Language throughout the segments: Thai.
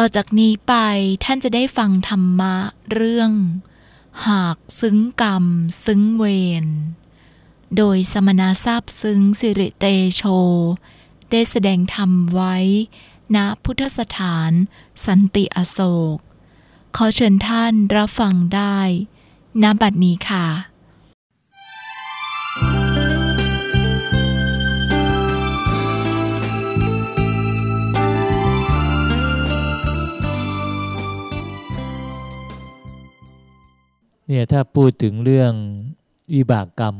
ต่อจากนี้ไปท่านจะได้ฟังธรรมะเรื่อง หากซึ้งกรรม ซึ้งเวร โดยสมณะทราบซึ้งสิริเตโช ได้แสดงธรรมไว้ ณพุทธสถาน สันติอโศก ขอเชิญท่านรับฟังได้ ณบัดนี้ค่ะ เนี่ยถ้าพูดถึงเรื่องวิบากกรรม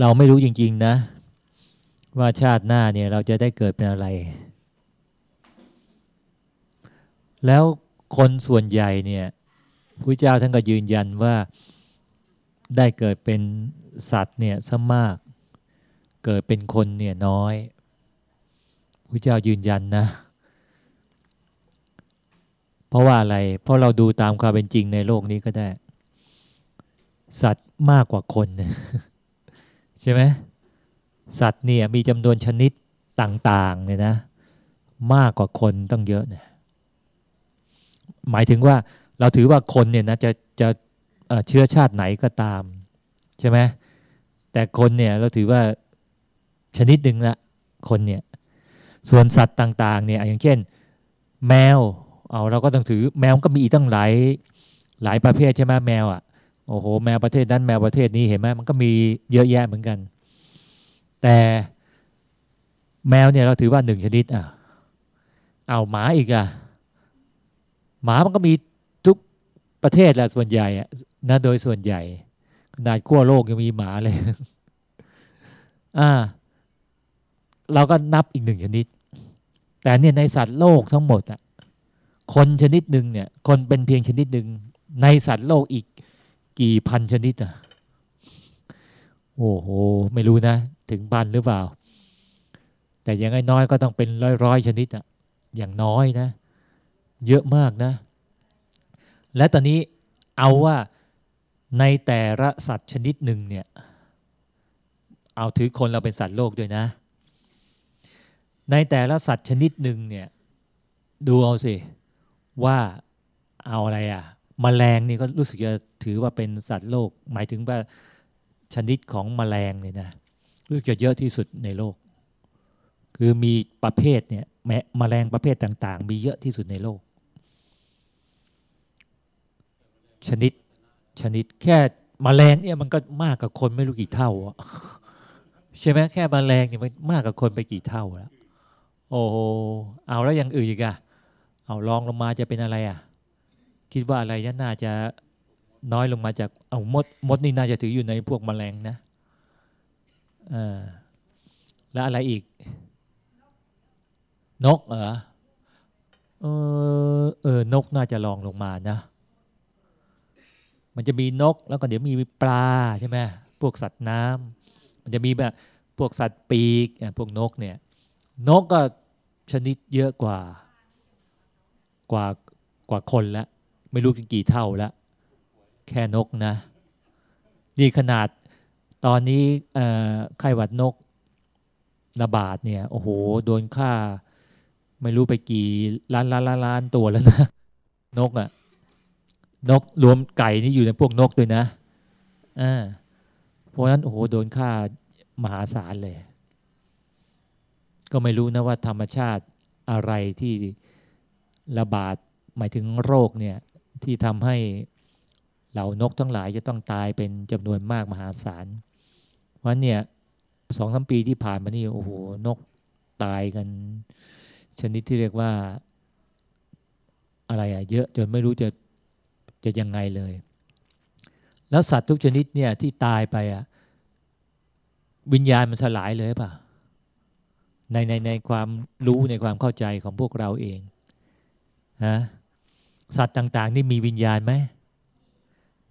เราไม่รู้จริง ๆ นะ ว่าชาติหน้าเนี่ยเราจะได้เกิดเป็นอะไร แล้วคนส่วนใหญ่เนี่ยพระเจ้าท่านก็ยืนยันว่าได้เกิดเป็นสัตว์เนี่ยซะมาก เกิดเป็นคนเนี่ยน้อยพระเจ้ายืนยันนะ เพราะว่าอะไร เพราะเราดูตามความเป็นจริงในโลกนี้ก็ได้ สัตว์มากกว่าคนใช่ไหมสัตว์เนี่ยมีจำนวนชนิดต่างๆเนี่ยนะ มากกว่าคนต้องเยอะเนี่ยหมายถึงว่าเราถือว่าคนเนี่ยนะจะจะเชื้อชาติไหนก็ตาม ใช่ไหมแต่คนเนี่ยเราถือว่าชนิดหนึ่งละคนเนี่ยส่วนสัตว์ต่าง ๆ เนี่ยอย่างเช่น แมว เอาเราก็ต้องถือแมวก็มีอีกตั้งหลายหลายประเภทใช่ไหมแมวอะโอ้โหแมวประเทศนั้นแมวประเทศนี้เห็นไหมมันก็มีเยอะแยะเหมือนกัน แต่แมวเนี่ยเราถือว่าหนึ่งชนิดอะเอาหมาอีกอะหมามันก็มีทุกประเทศแหละส่วนใหญ่อะนะโดยส่วนใหญ่ขนาดขั้วโลกยังมีหมาเลยอ่าเราก็นับอีกหนึ่งชนิด แต่เนี่ยในสัตว์โลกทั้งหมดอะ คนชนิดหนึ่งเนี่ย คนเป็นเพียงชนิดหนึ่งในสัตว์โลกอีกกี่พันชนิดอะโอ้โห ไม่รู้นะ ถึงพันหรือเปล่า แต่อย่างน้อยก็ต้องเป็นร้อยร้อยๆชนิดอะอย่างน้อยนะ เยอะมากนะ และตอนนี้เอาว่าในแต่ละสัตว์ชนิดหนึ่งเนี่ย เอาถือคนเราเป็นสัตว์โลกด้วยนะ ในแต่ละสัตว์ชนิดหนึ่งเนี่ย ดูเอาสิ ว่าเอาอะไรอะมแมลงนี่ก็รู้สึกจะถือว่าเป็นสัตว์โลก หมายถึงว่าชนิดของมแมลงเนี่ยนะรู้สึกจะเยอะที่สุดในโลก คือมีประเภทเนี่ยแมมแมลงประเภทต่าง ๆ มีเยอะที่สุดในโลก ชนิดชนิดแค่มแมลงเนี่ยมันก็มากกว่าคนไม่รู้กี่เท่าอะใช่ไหมแค่มแมลงเนี่ยมันมากกว่าคนไปกี่เท่าแล้วโอ้โหเอาแล้วอย่างอื่นอีกอะ เอาลองลงมาจะเป็นอะไรอะ คิดว่าอะไรเนี่ยน่าจะน้อยลงมาจากเอามดมดนี่น่าจะถืออยู่ในพวกแมลงนะเออแล้วอะไรอีก นกเหรอเออเออนกน่าจะลองลงมานะ มันจะมีนกแล้วก็เดี๋ยวมีปลาใช่ไหมพวกสัตว์น้ำมันจะมีแบบพวกสัตว์ปีกอะพวกนกเนี่ย นกก็ชนิดเยอะกว่า กว่ากว่าคนแล้วไม่รู้กี่เท่าแล้วแค่นกนะ นี่ขนาดตอนนี้ไข้หวัดนกระบาดเนี่ย โอ้โห โดนฆ่า ไม่รู้ไปกี่ล้านล้านล้านล้านตัวแล้วนะ นกอะ่ะ นกรวมไก่นี่อยู่ในพวกนกด้วยนะอ่าเพราะฉะนั้นโอ้โหโดนฆ่ามหาศาลเลย ก็ไม่รู้นะว่าธรรมชาติอะไรที่ ระบาดหมายถึงโรคเนี่ยที่ทำให้เหล่านกทั้งหลายจะต้องตายเป็นจำนวนมากมหาศาลเพราะเนี่ยสองสามปีที่ผ่านมานี่โอ้โหนกตายกัน ชนิดที่เรียกว่าอะไรอะเยอะจนไม่รู้จะจะยังไงเลย แล้วสัตว์ทุกชนิดเนี่ยที่ตายไปอะวิญญาณมันสลายเลยป่ะในในในความรู้ในความเข้าใจของพวกเราเองะสัตว์ต่าง ๆ นี่มีวิญญาณไหม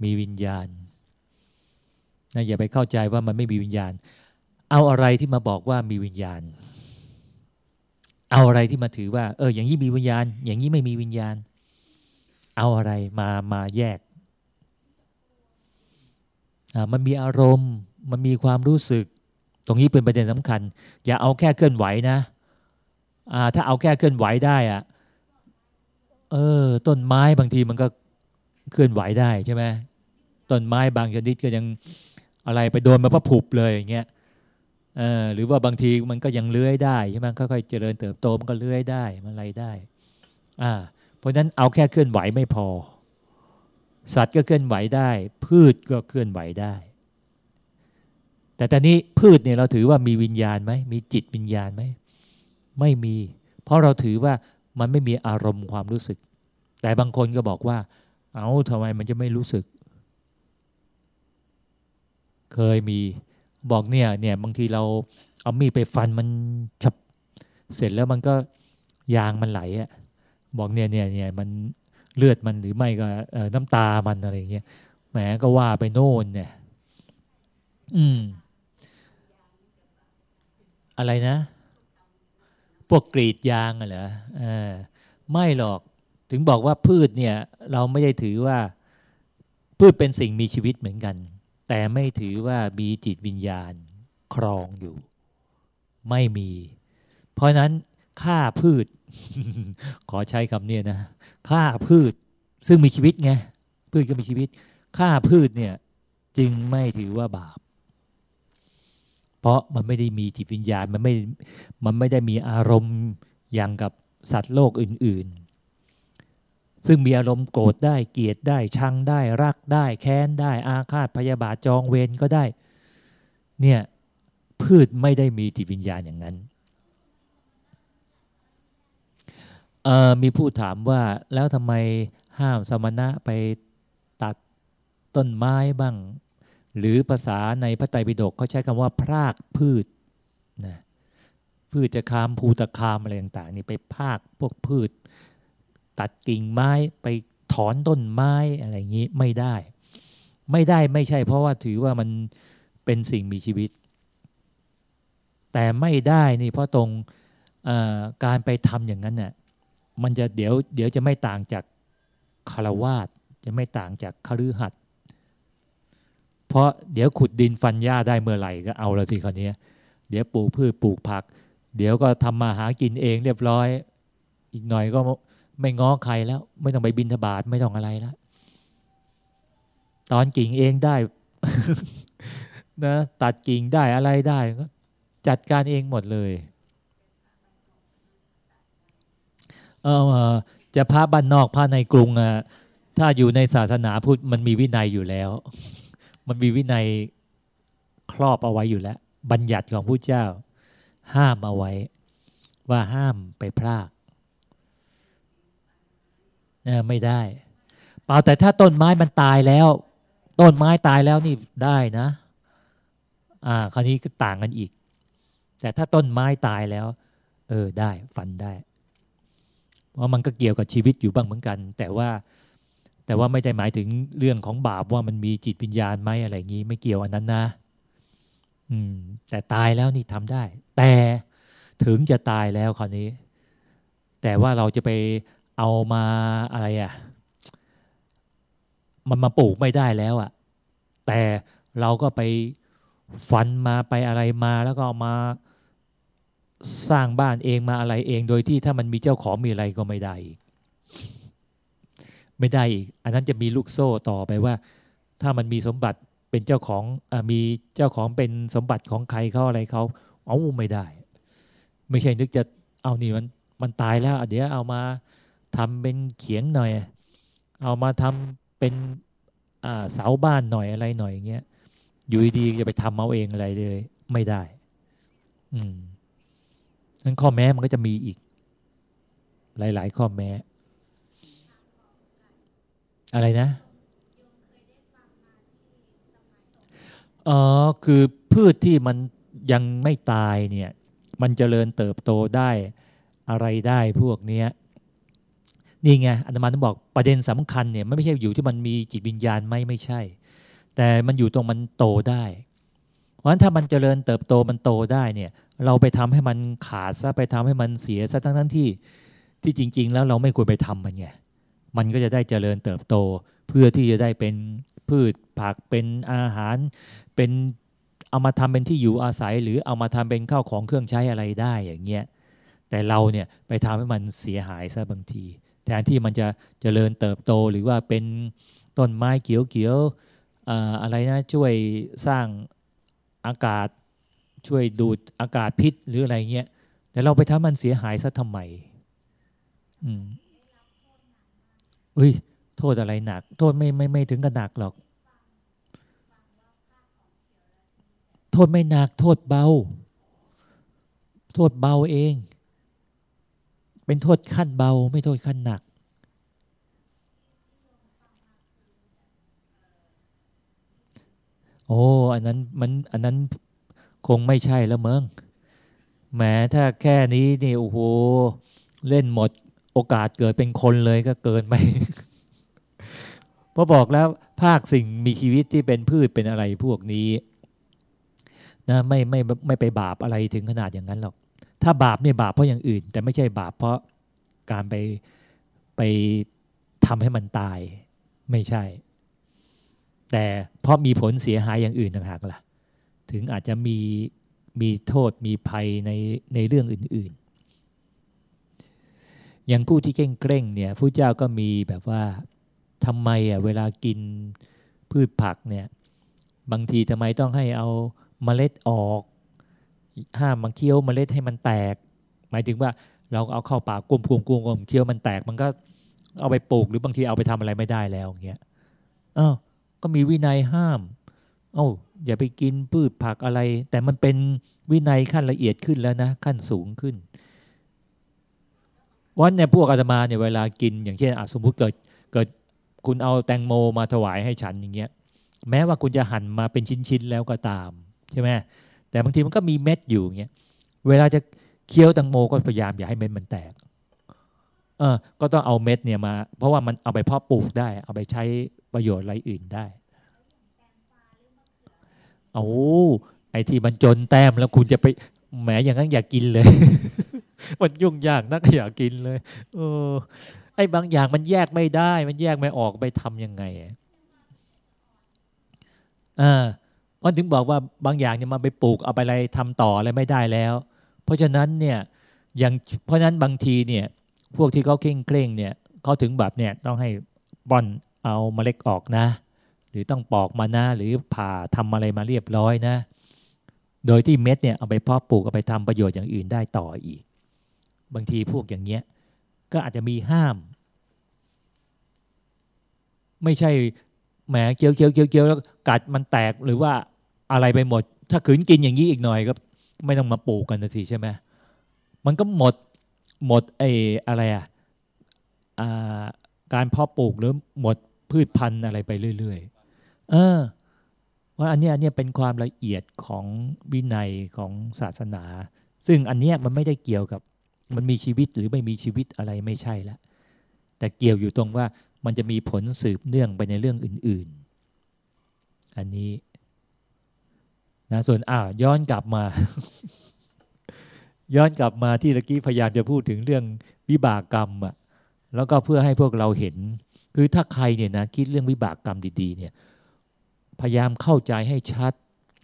มีวิญญาณนะอย่าไปเข้าใจว่ามันไม่มีวิญญาณ เอาอะไรที่มาบอกว่ามีวิญญาณ เอาอะไรที่มาถือว่า เออ อย่างนี้มีวิญญาณ อย่างนี้ไม่มีวิญญาณ เอาอะไรมามาแยกอ่ามันมีอารมณ์ มันมีความรู้สึก ตรงนี้เป็นประเด็นสำคัญ อย่าเอาแค่เคลื่อนไหวนะอ่าถ้าเอาแค่เคลื่อนไหวได้อะ เออ ต้นไม้บางทีมันก็เคลื่อนไหวได้ใช่ไหมต้นไม้บางชนิดก็ยังอะไรไปโดนมาพระผุบเลยอย่างเงี้ยเออหรือว่าบางทีมันก็ยังเลื้อยได้ใช่ไหมค่อยๆเจริญเติบโตมันก็เลื้อยได้มันอะไรได้ อ่า เพราะฉะนั้นเอาแค่เคลื่อนไหวไม่พอ สัตว์ก็เคลื่อนไหวได้ พืชก็เคลื่อนไหวได้ แต่ตอนนี้พืชเนี่ยเราถือว่ามีวิญญาณไหมมีจิตวิญญาณไหมไม่มี เพราะเราถือว่า มันไม่มีอารมณ์ความรู้สึก แต่บางคนก็บอกว่า เอาทำไมมันจะไม่รู้สึก เคยมีบอกเนี่ยเนี่ยบางทีเราเอามีดไปฟันมันฉับเสร็จแล้วมันก็ยางมันไหลอะบอกเนี่ยเนี่ยเนี่ยมันเลือดมันหรือไม่ก็น้ำตามันอะไรเงี้ยแหมก็ว่าไปโน่นเนี่ย อืม อะไรนะ วกกรีดยางเหรอออไม่หรอกถึงบอกว่าพืชเนี่ย เราไม่ได้ถือว่า พืชเป็นสิ่งมีชีวิตเหมือนกัน แต่ไม่ถือว่ามีจิตวิญญาณครองอยู่ ไม่มี เพราะนั้นฆ่าพืช ขอใช้คำนี้นะฆ่าพืชซึ่งมีชีวิตไงพืชก็มีชีวิตฆ่าพืชเนี่ย จึงไม่ถือว่าบาป เพราะมันไม่ได้มีจิตวิญญาณมันไม่มันไม่ได้มีอารมณ์อย่างกับสัตว์โลกอื่น ๆ ซึ่งมีอารมณ์โกรธได้เกลียดได้ชังได้รักได้แค้นได้อาฆาตพยาบาทจองเวรก็ได้ เนี่ยพืชไม่ได้มีจิตวิญญาณอย่างนั้นมีผู้ถามว่าแล้วทำไมห้ามสมณะไปตัดต้นไม้บ้าง หรือภาษาในพระไตรปิฎกเขาใช้คำว่า พรากพืชนะพืชจะคามภูตะคามอะไรต่างๆนี่ไปพากพวกพืช ตัดกิ่งไม้ไปถอนต้นไม้อะไรอย่างนี้ไม่ได้ ไม่ได้ไม่ใช่ เพราะว่าถือว่ามันเป็นสิ่งมีชีวิต แต่ไม่ได้นี่เพราะตรงการไปทำอย่างนั้นน่ะมันจะเดี๋ยวเดี๋ยวจะไม่ต่างจากคารวาสจะไม่ต่างจากคฤหัสถ์ เพราะเดี๋ยวขุดดินฟันหญ้าได้เมื่อไหร่ก็เอาล้วสิคนนี้เดี๋ยวปลูกพืชปลูกผัก เดี๋ยวก็ทำมาหากินเองเรียบร้อย อีกหน่อยก็ไม่ง้อใครแล้ว ไม่ต้องไปบินทบาทไม่ต้องอะไรแล้วตอนกิ่งเองได้นะตัดกิ่งได้อะไรได้ก็จัดการเองหมดเลยเออจะพระบ้านนอกพระในกรุงอะถ้าอยู่ในศาสนาพุทธมันมีวินัยอยู่แล้ว มันมีวินัยครอบเอาไว้อยู่แล้ว บัญญัติของผู้เจ้า ห้ามเอาไว้ ว่าห้ามไปพรากไม่ได้ เปล่าแต่ถ้าต้นไม้มันตายแล้ว ต้นไม้ตายแล้วนี่ได้นะ อ่า คราวนี้ก็ต่างกันอีก แต่ถ้าต้นไม้ตายแล้ว เออได้ฟันได้ เพราะมันก็เกี่ยวกับชีวิตอยู่บ้างเหมือนกัน แต่ว่า แต่ว่าไม่ได้หมายถึงเรื่องของบาปว่ามันมีจิตวิญญาณไหมอะไรอย่างนี้ ไม่เกี่ยวอันนั้นนะ อืม แต่ตายแล้วนี่ทำได้ แต่ถึงจะตายแล้วคราวนี้ แต่ว่าเราจะไปเอามาอะไรอะ่ะ มันมาปลูกไม่ได้แล้วอะ่ะ แต่เราก็ไปฟันมาไปอะไรมาแล้วก็เอามาสร้างบ้านเองมาอะไรเอง โดยที่ถ้ามันมีเจ้าของมีอะไรก็ไม่ได้อีก ไม่ได้อีก อันนั้นจะมีลูกโซ่ต่อไปว่า ถ้ามันมีสมบัติเป็นเจ้าของอมีเจ้าของเป็นสมบัติของใครเขาอะไรเขาเอาไม่ได้ ไม่ใช่นึกจะเอานี่มันมันตายแล้วเดี๋ยวเอามาทำเป็นเขียงหน่อย เอามาทำเป็นเสาบ้านหน่อยอะไรหน่อยอย่างเงี้ยอยู่ดีจะไปทำเอาเองอะไรเลย ไม่ได้ อืมนั้นข้อแม้มันก็จะมีอีก หลาย ๆ ข้อแม้ อะไรนะอ๋อคือพืชที่มันยังไม่ตายเนี่ย มันจเจริญเติบโตได้อะไรได้พวกเนี้ยนี่ไงอาตมาต้องบอกประเด็นสำคัญเนี่ยไม่ใช่อยู่ที่มันมีจิตวิญญาณไหมไม่ใช่ แต่มันอยู่ตรงมันโตได้ เพราะฉะนั้นถ้ามันจเจริญเติบโตมันโตได้เนี่ย เราไปทำให้มันขาดซะไปทำให้มันเสียซะทั้งทั้งที่ที่จริง ๆ แล้วเราไม่ควรไปทำมันไง มันก็จะได้เจริญเติบโต เพื่อที่จะได้เป็นพืชผักเป็นอาหาร เป็นเอามาทำเป็นที่อยู่อาศัย หรือเอามาทำเป็นข้าวของเครื่องใช้อะไรได้อย่างเงี้ยแต่เราเนี่ยไปทำให้มันเสียหายซะบางที แทนที่มันจะจะเจริญเติบโตหรือว่าเป็นต้นไม้เขียวๆอะไรนะช่วยสร้างอากาศช่วยดูดอากาศพิษหรืออะไรเงี้ยแต่เราไปทำมันเสียหายซะทำไม อุ้ย โทษอะไรหนัก โทษไม่ไม่ไม่ถึงกับหนักหรอก โทษไม่หนัก โทษเบา โทษเบาเอง เป็นโทษขั้นเบา ไม่โทษขั้นหนักโอ้ อันนั้นมัน อันนั้นคงไม่ใช่แล้วเมืองแหมถ้าแค่นี้นี่โอ้โห เล่นหมด โอกาสเกิดเป็นคนเลยก็เกินไปพอบอกแล้วภาคสิ่งมีชีวิตที่เป็นพืชเป็นอะไรพวกนี้นะไม่ไม่ไม่ไปบาปอะไรถึงขนาดอย่างนั้นหรอก ถ้าบาปเนี่ยบาปเพราะอย่างอื่น แต่ไม่ใช่บาปเพราะการไปไปทำให้มันตายไม่ใช่ แต่เพราะมีผลเสียหายอย่างอื่นต่างหากล่ะ ถึงอาจจะมีมีโทษมีภัยในในเรื่องอื่น อย่างผู้ที่เก่งเกร่งเนี่ยผู้เจ้าก็มีแบบว่าทำไมอะเวลากินพืชผักเนี่ยบางทีทำไมต้องให้เอาเมล็ดออก ห้ามมันเคี้ยวเมล็ดให้มันแตก หมายถึงว่าเราเอาเข้าปากกลมกลมกลมเคี้ยวมันแตก มันก็เอาไปปลูกหรือบางทีเอาไปทำอะไรไม่ได้แล้วเงี้ยอ้าวก็มีวินัยห้าม เอ้าอย่าไปกินพืชผักอะไร แต่มันเป็นวินัยขั้นละเอียดขึ้นแล้วนะ ขั้นสูงขึ้น วันเนี่ยพวกอาตมาเนี่ยเวลากิน อย่างเช่นสมมุติเกิดเกิดคุณเอาแตงโมมาถวายให้ฉันอย่างเงี้ย แม้ว่าคุณจะหั่นมาเป็นชิ้นๆแล้วก็ตามใช่ไหมแต่บางทีมันก็มีเม็ดอยู่เงี้ยเวลาจะเคี้ยวแตงโมก็พยายามอย่าให้เม็ดมันแตกเออก็ต้องเอาเม็ดเนี่ยมา เพราะว่ามันเอาไปเพาะปลูกได้ เอาไปใช้ประโยชน์อะไรอื่นได้เอาไอ้ที่มันจนแต้มแล้วคุณจะไปแหมอย่างนั้นอยากกินเลย มันยุ่งยากนักอยากกินเลยเออไอ้บางอย่างมันแยกไม่ได้ มันแยกไม่ออกไปทำยังไงอ่ามันถึงบอกว่าบางอย่างเนี่ยมันไปปลูกเอาไปอะไรทำต่ออะไรไม่ได้แล้ว เพราะฉะนั้นเนี่ยอย่างเพราะฉะนั้นบางทีเนี่ย พวกที่เขาเคร่งเคร่งเนี่ยเขาถึงแบบเนี่ยต้องให้บอนเอาเมล็ดออกนะ หรือต้องปอกมานะหรือผ่าทำอะไรมาเรียบร้อยนะ โดยที่เม็ดเนี่ยเอาไปเพาะปลูกเอาไปทำประโยชน์อย่างอื่นได้ต่ออีก บางทีพวกอย่างเงี้ยก็อาจจะมีห้าม ไม่ใช่แหมเคี้ยวเคี้ยวเคี้ยวเคี้ยวแล้วกัดมันแตกหรือว่าอะไรไปหมด ถ้าขืนกินอย่างนี้อีกหน่อยก็ไม่ต้องมาปลูกกันนทีใช่ไหมมันก็หมดหมดไอ้อะไรอะการเพาะปลูกหรือหมดพืชพันธุ์อะไรไปเรื่อยๆเออว่าอันนี้อันนี้เป็นความละเอียดของวินัยของศาสนา ซึ่งอันนี้มันไม่ได้เกี่ยวกับ มันมีชีวิตหรือไม่มีชีวิตอะไรไม่ใช่ละ แต่เกี่ยวอยู่ตรงว่ามันจะมีผลสืบเนื่องไปในเรื่องอื่น ๆ อันนี้นะส่วนอ้าวย้อนกลับมา ย้อนกลับมาที่ตะกี้พยายามจะพูดถึงเรื่องวิบากกรรมอะแล้วก็เพื่อให้พวกเราเห็น คือถ้าใครเนี่ยนะคิดเรื่องวิบากกรรมดี ๆ เนี่ย พยายามเข้าใจให้ชัด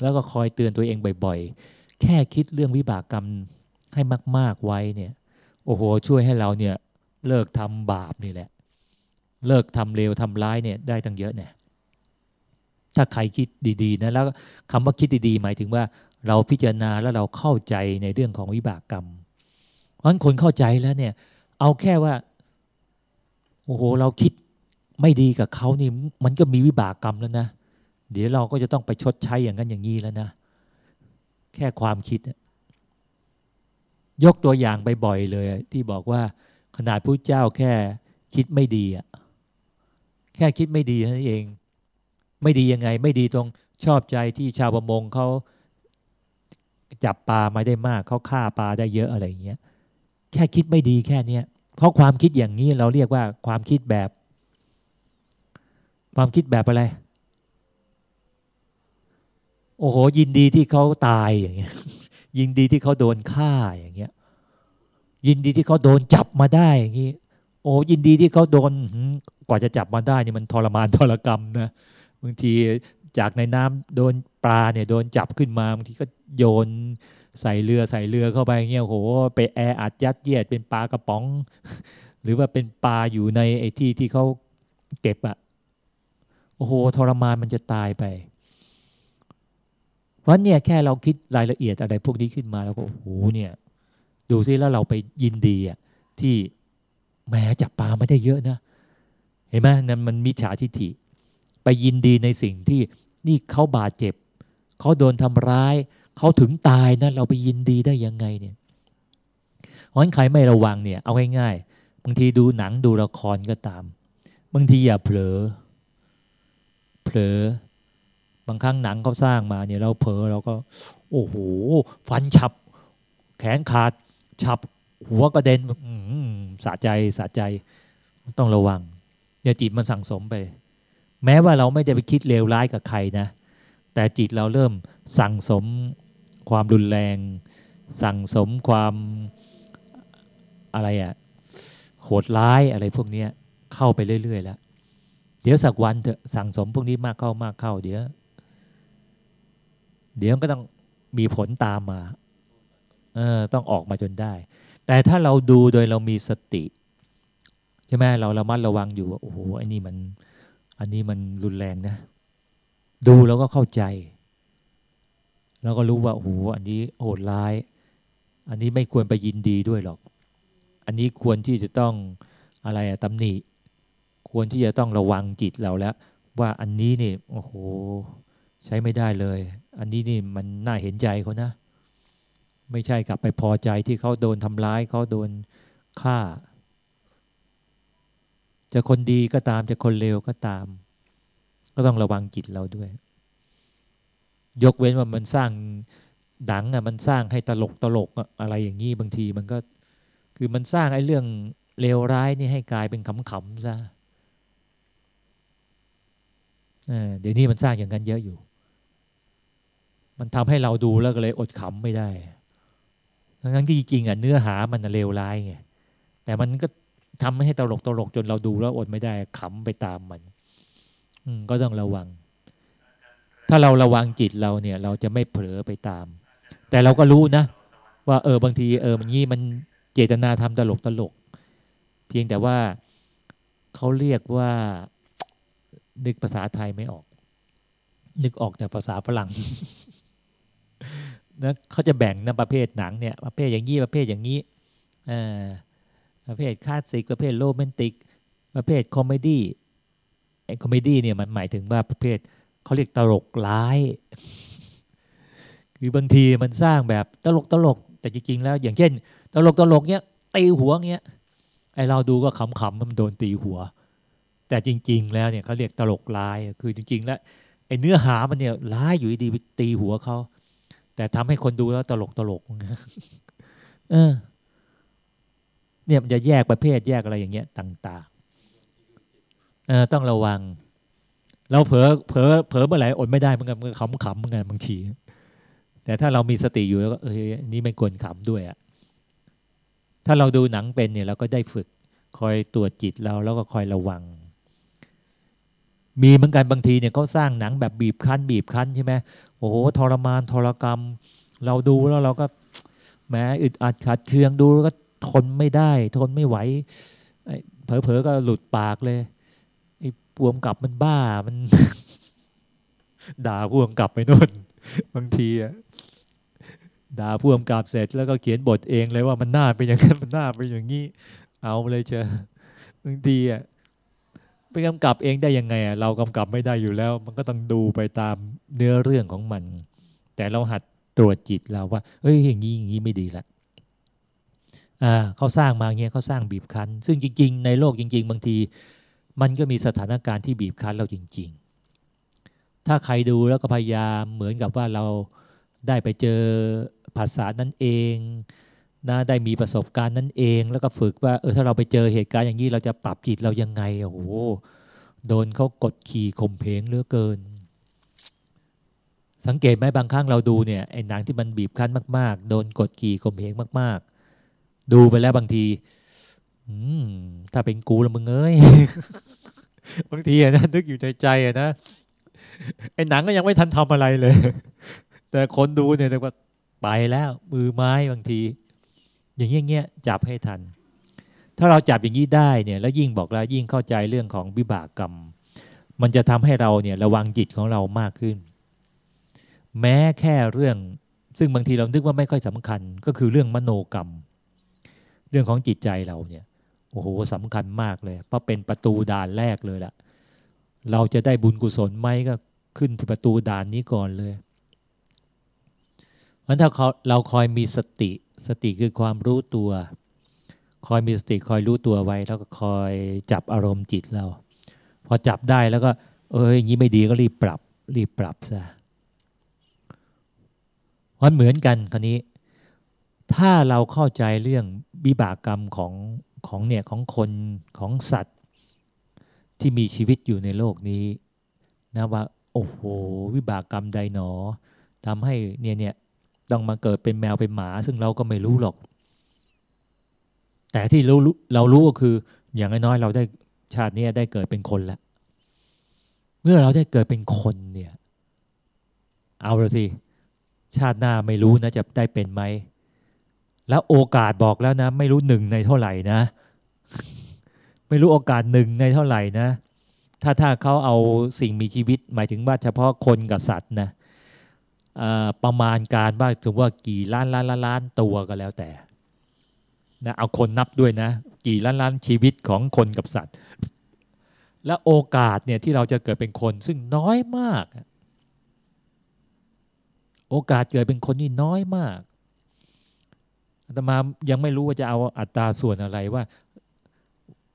แล้วก็คอยเตือนตัวเองบ่อย ๆ แค่คิดเรื่องวิบากกรรม ให้มาก ๆไว้เนี่ยโอ้โหช่วยให้เราเนี่ยเลิกทำบาปนี่แหละ เลิกทำเลวทำร้ายเนี่ยได้ตั้งเยอะเนี่ยถ้าใครคิดดีๆนะแล้วคำว่าคิดดีๆ หมายถึงว่าเราพิจารณาแล้วเราเข้าใจในเรื่องของวิบากกรรม เพราะฉะนั้นคนเข้าใจแล้วเนี่ย เอาแค่ว่าโอ้โหเราคิดไม่ดีกับเขานี่มันก็มีวิบากกรรมแล้วนะ เดี๋ยวเราก็จะต้องไปชดใช้อย่างนั้นอย่างนี้แล้วนะ แค่ความคิด ยกตัวอย่างไปบ่อยเลย ที่บอกว่าขนาดผู้เจ้าแค่คิดไม่ดีอะแค่คิดไม่ดีนั่นเอง ไม่ดียังไง ไม่ดีตรงชอบใจที่ชาวประมงเขาจับปลามาได้มากเขาฆ่าปลาได้เยอะอะไรเงี้ยแค่คิดไม่ดีแค่เนี้ยเพราะความคิดอย่างนี้เราเรียกว่าความคิดแบบ ความคิดแบบอะไร โอ้โหยินดีที่เขาตายอย่างเงี้ย ยินดีที่เขาโดนฆ่าอย่างเงี้ย ยินดีที่เขาโดนจับมาได้อย่างงี้ โอ้ยินดีที่เขาโดนกว่าจะจับมาได้นี่มันทรมานทรกรรมนะบางทีจากในน้ำโดนปลาเนี่ยโดนจับขึ้นมาบางทีก็โยนใส่เรือใส่เรือเข้าไปเงี้ยโหไปแออัดยัดเยียดเป็นปลากระป๋อง หรือว่าเป็นปลาอยู่ในไอ้ที่ที่เขาเก็บอะโอ้โหทรมานมันจะตายไป ราะเนี่ยแค่เราคิดรายละเอียดอะไรพวกนี้ขึ้นมาแล้วก็โอ้โหเนี่ย ดูซิแล้วเราไปยินดีอะที่แหมจับปลาไม่ได้เยอะนะ เห็นไหมนั่นมันมิจฉาทิฏฐิ ไปยินดีในสิ่งที่นี่เขาบาดเจ็บเขาโดนทำร้ายเขาถึงตายนะเราไปยินดีได้ยังไงเนี่ยเพราะฉะนั้นใครไม่ระวังเนี่ย เอาง่ายๆบางทีดูหนังดูละครก็ตาม บางทีอย่าเผลอ เผลอ บางครั้งหนังเขาสร้างมาเนี่ยเราเผลอเราก็ โอ้โหฟันฉับ แขนขาด ฉับ หัวกระเด็นสะใจสะใจ ต้องระวังอย่าจิตมันสั่งสมไป แม้ว่าเราไม่ได้ไปคิดเลวร้ายกับใครนะ แต่จิตเราเริ่มสั่งสมความรุนแรง สั่งสมความอะไรอะโหดร้ายอะไรพวกนี้เข้าไปเรื่อยๆแล้วเดี๋ยวสักวันเถอะสั่งสมพวกนี้มากเข้ามากเข้า เดี๋ยว เดี๋ยวก็ต้องมีผลตามมาเออต้องออกมาจนได้ แต่ถ้าเราดูโดยเรามีสติใช่ไหมเราระมัดระวังอยู่ว่าโอ้โหอันนี้มัน อันนี้มันรุนแรงนะ ดูแล้วก็เข้าใจ แล้วก็รู้ว่าโอ้โหอันนี้โหดร้าย อันนี้ไม่ควรไปยินดีด้วยหรอก อันนี้ควรที่จะต้องอะไรอะตำหนิ ควรที่จะต้องระวังจิตเราแล้ว ว่าอันนี้นี่โอ้โห ใช้ไม่ได้เลย อันนี้นี่มันน่าเห็นใจเขานะ ไม่ใช่กลับไปพอใจที่เขาโดนทำร้ายเขาโดนฆ่า จะคนดีก็ตามจะคนเลวก็ตาม ก็ต้องระวังจิตเราด้วย ยกเว้นว่ามันสร้างหนังอะมันสร้างให้ตลกตลกอะไรอย่างนี้บางทีมันก็คือมันสร้างไอ้เรื่องเลวร้ายนี่ให้กลายเป็นขำๆซะเดี๋ยวนี้มันสร้างอย่างนั้นเยอะอยู่ มันทำให้เราดูแล้วก็เลยอดขำไม่ได้ทั้งที่จริงอะเนื้อหามันเลวร้ายไงแต่มันก็ทำให้ตลกตลกจนเราดูแล้วอดไม่ได้ขำไปตามมัน อืก็ต้องระวัง ถ้าเราระวังจิตเราเนี่ย เราจะไม่เผลอไปตาม แต่เราก็รู้นะว่าเออบางทีเออมันนี้มันเจตนาทำตลกตลก เพียงแต่ว่าเขาเรียกว่านึกภาษาไทยไม่ออก นึกออกแต่ภาษาฝรั่ง นะเขาจะแบ่งนะประเภทหนังเนี่ยประเภทอย่างนี้ประเภทอย่างนี้ประเภทคลาสสิกประเภทโรแมนติก ประเภท comedy ไอ้ comedy เนี่ยมันหมายถึงว่าประเภทเขาเรียกตลกร้าย คือบางทีมันสร้างแบบตลกตลกแต่จริงๆแล้ว อย่างเช่น ตลกตลกเนี้ยตีหัวเงี้ยไอเราดูก็ขำๆมันโดนตีหัว แต่จริง ๆ แล้วเนี่ยเขาเรียกตลกร้ายคือจริง ๆ แล้วไอเนื้อหามันเนี่ยร้ายอยู่ดีไปตีหัวเขา แต่ทำให้คนดูแล้วตลกตลกเออ เนี่ยมันจะแยกประเภทแยกอะไรอย่างเงี้ยต่างๆเออต้องระวัง เราเผลอเผลอเผลอเมื่อไหร่อดไม่ได้เหมือนกันมันขำขำเหมือนกันบางทีแต่ถ้าเรามีสติอยู่แล้วก็เออนี่ไม่ควรขำด้วยอะถ้าเราดูหนังเป็นเนี่ยเราก็ได้ฝึก คอยตรวจจิตเราแล้วก็คอยระวัง มีเหมือนกันบางทีเนี่ยเขาสร้างหนังแบบบีบคั้น บีบคั้นใช่ไหมโอ้โหทรมานทรกรรม เราดูแล้วเราก็แม้อึดอัดขัดเคืองดูแล้วก็ทนไม่ได้ ทนไม่ไหวเผลอๆก็หลุดปากเลยไอ้ปวมกลับมันบ้ามัน ด่าพวมกลับไปนู่นบางทีอะด่าพวมกลับเสร็จแล้วก็เขียนบทเองเลยว่ามันน่าเป็นอย่างนั้นมันน่าเป็นอย่างนี้เอาเลยเจอบางทีอะ ไปกำกับเองได้ยังไงอะเรากำกับไม่ได้อยู่แล้ว มันก็ต้องดูไปตามเนื้อเรื่องของมัน แต่เราหัดตรวจจิตเราว่าเฮ้ยอย่างนี้อย่างนี้ไม่ดีละอ่าเขาสร้างมาเงี้ยเขาสร้างบีบคั้น ซึ่งจริง ๆ ในโลกจริง ๆ บางที มันก็มีสถานการณ์ที่บีบคั้นเราจริง ๆ ถ้าใครดูแล้วก็พยายามเหมือนกับว่าเราได้ไปเจอภาษานั้นเอง นะได้มีประสบการณ์นั้นเอง แล้วก็ฝึกว่าเออถ้าเราไปเจอเหตุการณ์อย่างนี้เราจะปรับจิตเรายังไงโอ้โหโดนเขากดขี่ข่มเพงเหลือเกิน สังเกตไหมบางครั้งเราดูเนี่ยไอ้หนังที่มันบีบคั้นมาก ๆ โดนกดขี่ข่มเพงมาก ๆ ดูไปแล้วบางทีอืมถ้าเป็นกูละมึงเอ้ยบางทีนะนึกอยู่ในใจนะไอ้หนังก็ยังไม่ทันทำอะไรเลย แต่คนดูเนี่ยเรียกว่าไปแล้ว มือไม้บางที อย่างเงี้ยจับให้ทัน ถ้าเราจับอย่างนี้ได้เนี่ยแล้วยิ่งบอกแล้วยิ่งเข้าใจเรื่องของวิบากกรรม มันจะทำให้เราเนี่ยระวังจิตของเรามากขึ้น แม้แค่เรื่องซึ่งบางทีเรานึกว่าไม่ค่อยสำคัญ ก็คือเรื่องมโนกรรม เรื่องของจิตใจเราเนี่ยโอ้โหสำคัญมากเลย เพราะเป็นประตูด่านแรกเลยล่ะ เราจะได้บุญกุศลไหมก็ขึ้นที่ประตูด่านนี้ก่อนเลยเพราะถ้าเราคอยมีสติ สติคือความรู้ตัว คอยมีสติคอยรู้ตัวไว้ แล้วก็คอยจับอารมณ์จิตเรา พอจับได้แล้วก็ เอ้ยอย่างนี้ไม่ดีก็รีบปรับ รีบปรับซะมันเหมือนกันคนนี้ ถ้าเราเข้าใจเรื่องบิบากกรรมของของเนี่ยของคนของสัตว์ ที่มีชีวิตอยู่ในโลกนี้นะว่า โอ้โห วิบากกรรมใดหนอทำให้เนี่ยเนี่ย ต้องมาเกิดเป็นแมวเป็นหมา ซึ่งเราก็ไม่รู้หรอก แต่ที่เราเรารู้ก็คือ อย่างน้อยเราได้ชาตินี้ได้เกิดเป็นคนแล้วเมื่อเราได้เกิดเป็นคนเนี่ย เอาละสิชาติหน้าไม่รู้นะจะได้เป็นไหมแล้วโอกาสบอกแล้วนะ ไม่รู้หนึ่งในเท่าไหร่นะ ไม่รู้โอกาสหนึ่งในเท่าไหร่นะ ถ้าถ้าเขาเอาสิ่งมีชีวิต หมายถึงว่าเฉพาะคนกับสัตว์นะ ประมาณการว่าถึงว่ากี่ล้านล้านล้านล้านตัวก็แล้วแต่นะเอาคนนับด้วยนะ กี่ล้านล้านชีวิตของคนกับสัตว์ และโอกาสเนี่ยที่เราจะเกิดเป็นคนซึ่งน้อยมาก โอกาสเกิดเป็นคนนี่น้อยมากอาตมายังไม่รู้ว่าจะเอาอัตราส่วนอะไรว่า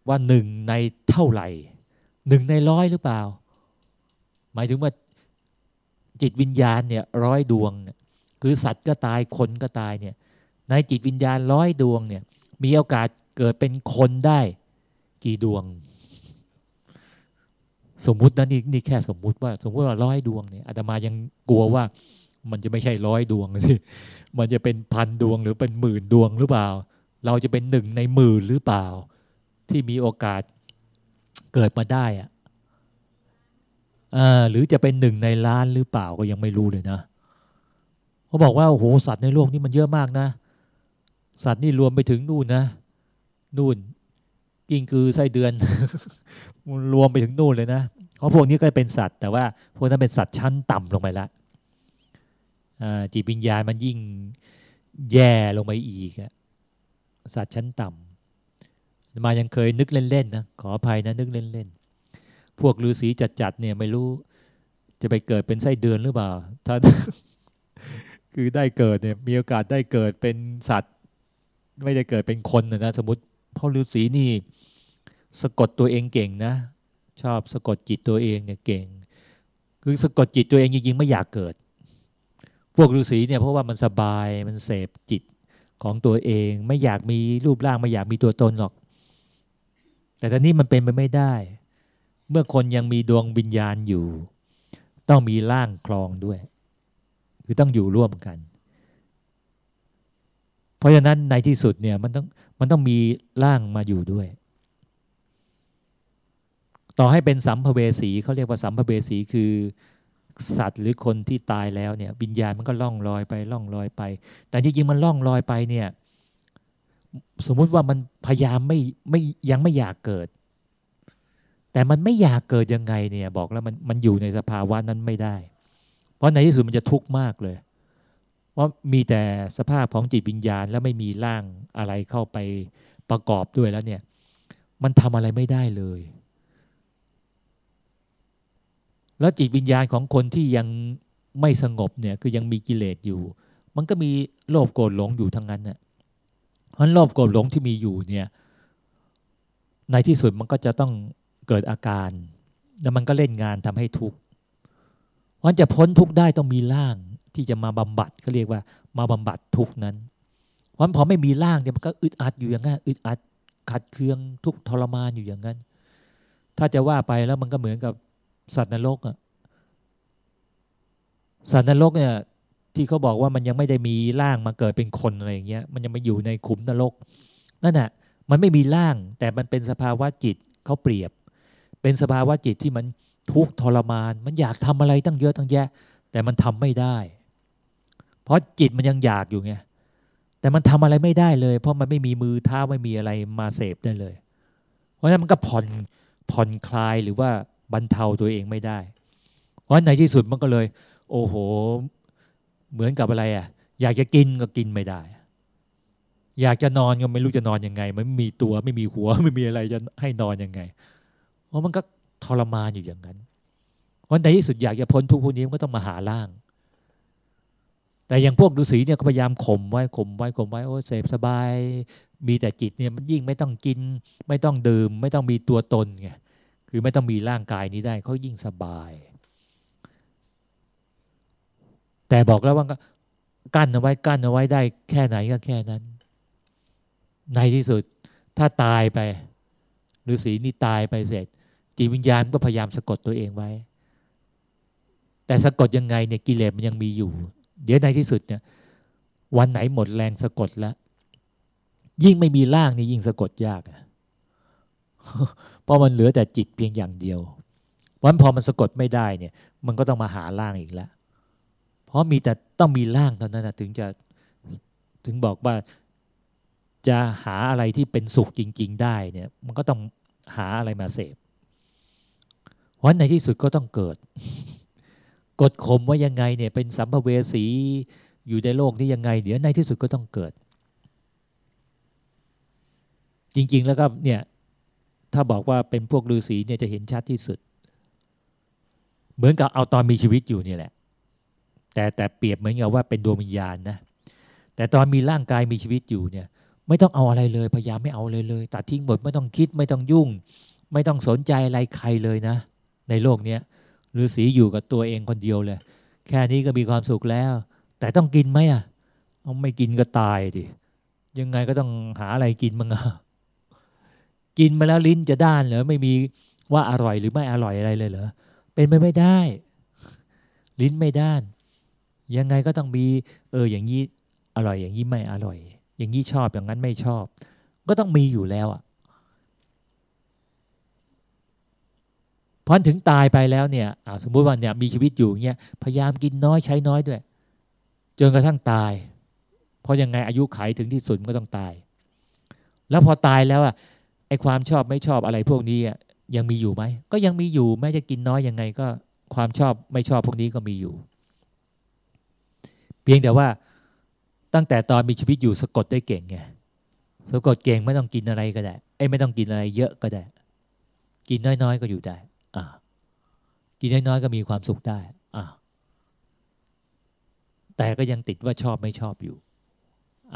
ว่าหนึ่งในเท่าไหร่หนึ่งในร้อยหรือเปล่า หมายถึงว่า จิตวิญญาณเนี่ยร้อยดวง คือสัตว์ก็ตายคนก็ตายเนี่ยในจิตวิญญาณร้อยดวงเนี่ยมีโอกาสเกิดเป็นคนได้กี่ดวง สมมุตินะนี่นี่แค่สมมุติว่า สมมุติว่าร้อยดวงเนี่ยอาตมายังกลัวว่า มันจะไม่ใช่ร้อยดวงสิมันจะเป็นพันดวงหรือเป็นหมื่นดวงหรือเปล่า เราจะเป็นหนึ่งในหมื่นหรือเปล่า ที่มีโอกาสเกิดมาได้อะ หรือจะเป็นหนึ่งในล้านหรือเปล่าก็ยังไม่รู้เลยนะเขาบอกว่าโอ้โหสัตว์ในโลกนี้มันเยอะมากนะ สัตว์นี่รวมไปถึงนู่นนะนู่นกิ้งกือไส้เดือนรวมไปถึงนู่นเลยนะเพราะพวกนี้ก็เป็นสัตว์ แต่ว่าพวกนั้นเป็นสัตว์ชั้นต่ำลงไปล้วจิตวิญญาณมันยิ่งแย่ลงไปอีกสัตว์ชั้นต่ำมายังเคยนึกเล่นๆนะขออภัยนะนึกเล่นๆ พวกฤาษีจัดๆเนี่ยไม่รู้ จะไปเกิดเป็นไส้เดือนหรือเปล่า ถ้า คือได้เกิดเนี่ยมีโอกาสได้เกิดเป็นสัตว์ ไม่ได้เกิดเป็นคนนะสมมติพ่อฤาษีนี่ สะกดตัวเองเก่งนะ ชอบสะกดจิตตัวเองเนี่ยเก่ง คือสะกดจิตตัวเองจริงๆไม่อยากเกิด พวกฤาษีเนี่ยเพราะว่ามันสบายมันเสพจิตของตัวเองไม่อยากมีรูปร่างไม่อยากมีตัวตนหรอก แต่ตอนนี้มันเป็นไปไม่ได้ เมื่อคนยังมีดวงวิญญาณอยู่ ต้องมีร่างคลองด้วย คือต้องอยู่ร่วมกัน เพราะฉะนั้นในที่สุดเนี่ยมันต้องมันต้องมีร่างมาอยู่ด้วย ต่อให้เป็นสัมภเวสีเขาเรียกว่าสัมภเวสีคือสัตว์หรือคนที่ตายแล้วเนี่ยวิญญาณมันก็ล่องลอยไปล่องลอยไป แต่จริงๆมันล่องลอยไปเนี่ยสมมุติว่ามันพยายามไม่ไม่ยังไม่อยากเกิด แต่มันไม่อยากเกิดยังไงเนี่ยบอกแล้วมันมันอยู่ในสภาวะนั้นไม่ได้ เพราะในที่สุดมันจะทุกข์มากเลยเพรามีแต่สภาพของจิตวิญญาณ แล้วไม่มีร่างอะไรเข้าไปประกอบด้วยแล้วเนี่ย มันทำอะไรไม่ได้เลย แล้วจิตวิญญาณของคนที่ยังไม่สงบเนี่ยคือยังมีกิเลสอยู่ มันก็มีโลภโกรธหลงอยู่ทั้งนั้นเนี่ยเพราะโลภโกรธหลงที่มีอยู่เนี่ย ในที่สุดมันก็จะต้อง เกิดอาการ แล้วมันก็เล่นงานทำให้ทุกข์เพราะจะพ้นทุกข์ได้ต้องมีร่างที่จะมาบำบัดเขาเรียกว่า มาบำบัดทุกข์นั้นเพราะพอไม่มีร่างเนี่ยมันก็อึดอัดอยู่อย่างนั้นอึดอัดขัดเคืองทุกทรมานอยู่อย่างนั้น ถ้าจะว่าไปแล้วมันก็เหมือนกับสัตว์นรกอะสัตว์นรกเนี่ย ที่เขาบอกว่ามันยังไม่ได้มีร่างมาเกิดเป็นคนอะไรอย่างเงี้ย มันยังมาอยู่ในขุมนรกนั่นแหะมันไม่มีร่างแต่มันเป็นสภาวะจิตเขาเปรียบ เป็นสภาวะจิตที่มันทุกข์ทรมาน มันอยากทำอะไรตั้งเยอะตั้งแยะ แต่มันทำไม่ได้ เพราะจิตมันยังอยากอยู่ไงแต่มันทำอะไรไม่ได้เลย เพราะมันไม่มีมือเท้าไม่มีอะไรมาเสพได้เลย เพราะฉะนั้นมันก็ผ่อนผ่อนคลายหรือว่าบรรเทาตัวเองไม่ได้ เพราะในที่สุดมันก็เลย โอ้โห เหมือนกับอะไรอะ อยากจะกินก็กินไม่ได้ อยากจะนอนก็ไม่รู้จะนอนยังไง มันไม่มีตัวไม่มีหัวไม่มีอะไรจะให้นอนยังไง เพราะมันก็ทรมานอยู่อย่างนั้นเพราะในที่สุดอยากจะพ้นทุกพวกนี้มันก็ต้องมาหาล่าง แต่อย่างพวกฤาษีเนี่ยก็พยายามข่มไว้ข่มไว้ข่มไว้โอ้เสพสบาย มีแต่จิตเนี่ยมันยิ่งไม่ต้องกิน ไม่ต้องดื่ม ไม่ต้องมีตัวตนไงคือไม่ต้องมีร่างกายนี้ได้เขายิ่งสบาย แต่บอกแล้วว่ากั้นเอาไว้กั้นเอาไว้ได้แค่ไหนก็แค่นั้น ในที่สุดถ้าตายไปฤาษีนี่ตายไปเสร็จ จิตวิญญาณก็พยายามสะกดตัวเองไว้ แต่สะกดยังไงเนี่ยกิเลสมันยังมีอยู่ เดี๋ยวในที่สุดเนี่ย วันไหนหมดแรงสะกดแล้วยิ่งไม่มีร่างนี่ยิ่งสะกดยากเพราะมันเหลือแต่จิตเพียงอย่างเดียววันพอมันสะกดไม่ได้เนี่ย มันก็ต้องมาหาร่างอีกแล้ว เพราะมีแต่ต้องมีร่างเท่านั้นนะถึงจะถึงบอกว่าจะหาอะไรที่เป็นสุขจริง ๆ ได้เนี่ย มันก็ต้องหาอะไรมาเสพ วันในที่สุดก็ต้องเกิด กดข่มว่ายังไงเนี่ย เป็นสัมภเวสีอยู่ในโลกนี้ยังไง เดี๋ยวในที่สุดก็ต้องเกิด จริง ๆ แล้วก็เนี่ย ถ้าบอกว่าเป็นพวกฤาษีเนี่ยจะเห็นชัดที่สุด เหมือนกับเอาตอนมีชีวิตอยู่นี่แหละ แต่แต่เปรียบเหมือนกับว่าเป็นดวงวิญญาณนะแต่ตอนมีร่างกายมีชีวิตอยู่เนี่ย ไม่ต้องเอาอะไรเลยพยายามไม่เอาเลยเลยตัดทิ้งหมดไม่ต้องคิดไม่ต้องยุ่ง ไม่ต้องสนใจอะไรใครเลยนะ ในโลกเนี้ยฤาษีอยู่กับตัวเองคนเดียวเลย แค่นี้ก็มีความสุขแล้ว แต่ต้องกินไหมอะเอาไม่กินก็ตายดิยังไงก็ต้องหาอะไรกินมั้งอะกินมาแล้วลิ้นจะด้านเหรอไม่มีว่าอร่อยหรือไม่อร่อยอะไรเลยเหรอเป็นไปไม่ได้ ลิ้นไม่ด้าน ยังไงก็ต้องมี เอออย่างนี้อร่อยอย่างนี้ไม่อร่อย อย่างนี้ชอบอย่างนั้นไม่ชอบ ก็ต้องมีอยู่แล้วอะ พอถึงตายไปแล้วเนี่ยสมมุติว่าเนี่ยมีชีวิตอยู่เงี้ยพยายามกินน้อยใช้น้อยด้วย จนกระทั่งตาย เพราะยังไงอายุไขถึงที่สุดก็ต้องตาย แล้วพอตายแล้วอะไอความชอบไม่ชอบอะไรพวกนี้ยังมีอยู่ไหมก็ยังมีอยู่แม้จะกินน้อยยังไงก็ความชอบไม่ชอบพวกนี้ก็มีอยู่ เพียงแต่ว่าตั้งแต่ตอนมีชีวิตอยู่สะกดได้เก่งไงสะกดเก่งไม่ต้องกินอะไรก็ได้ไอ้ไม่ต้องกินอะไรเยอะก็ได้ กินน้อยๆก็อยู่ได้ อ่ากินน้อยๆก็มีความสุขได้อ่าแต่ก็ยังติดว่าชอบไม่ชอบอยู่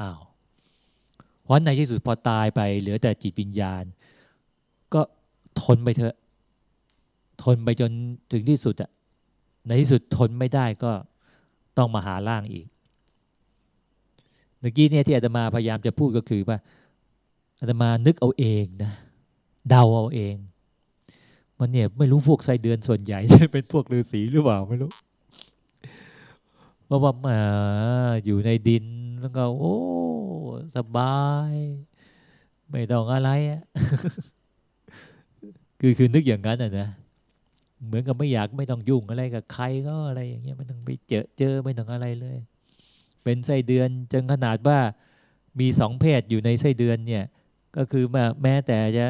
อ้าวเพราะในที่สุดพอตายไปเหลือแต่จิตวิญญาณ ก็ทนไปเถอะ ทนไปจนถึงที่สุดอะในที่สุดทนไม่ได้ก็ต้องมาหาร่างอีกเมื่อกี้เนี่ยที่อาตมาพยายามจะพูดก็คือว่าอาตมานึกเอาเองนะเดาเอาเอง มันเนี่ยไม่รู้พวกไส้เดือนส่วนใหญ่จะเป็นพวกฤาษีหรือเปล่าไม่รู้เพราะว่ามาอยู่ในดินแล้วก็โอ้สบาย ไม่ต้องอะไรอะคือคือนึกอย่างนั้นอะนะเหมือนกับไม่อยากไม่ต้องยุ่งอะไรกับใครก็อะไรอย่างเงี้ยไม่ต้องไปเจอเจอไม่ต้องอะไรเลย เป็นไส้เดือนจนขนาดว่ามีสองเพศอยู่ในไส้เดือนเนี่ย ก็คือแม้แต่จะ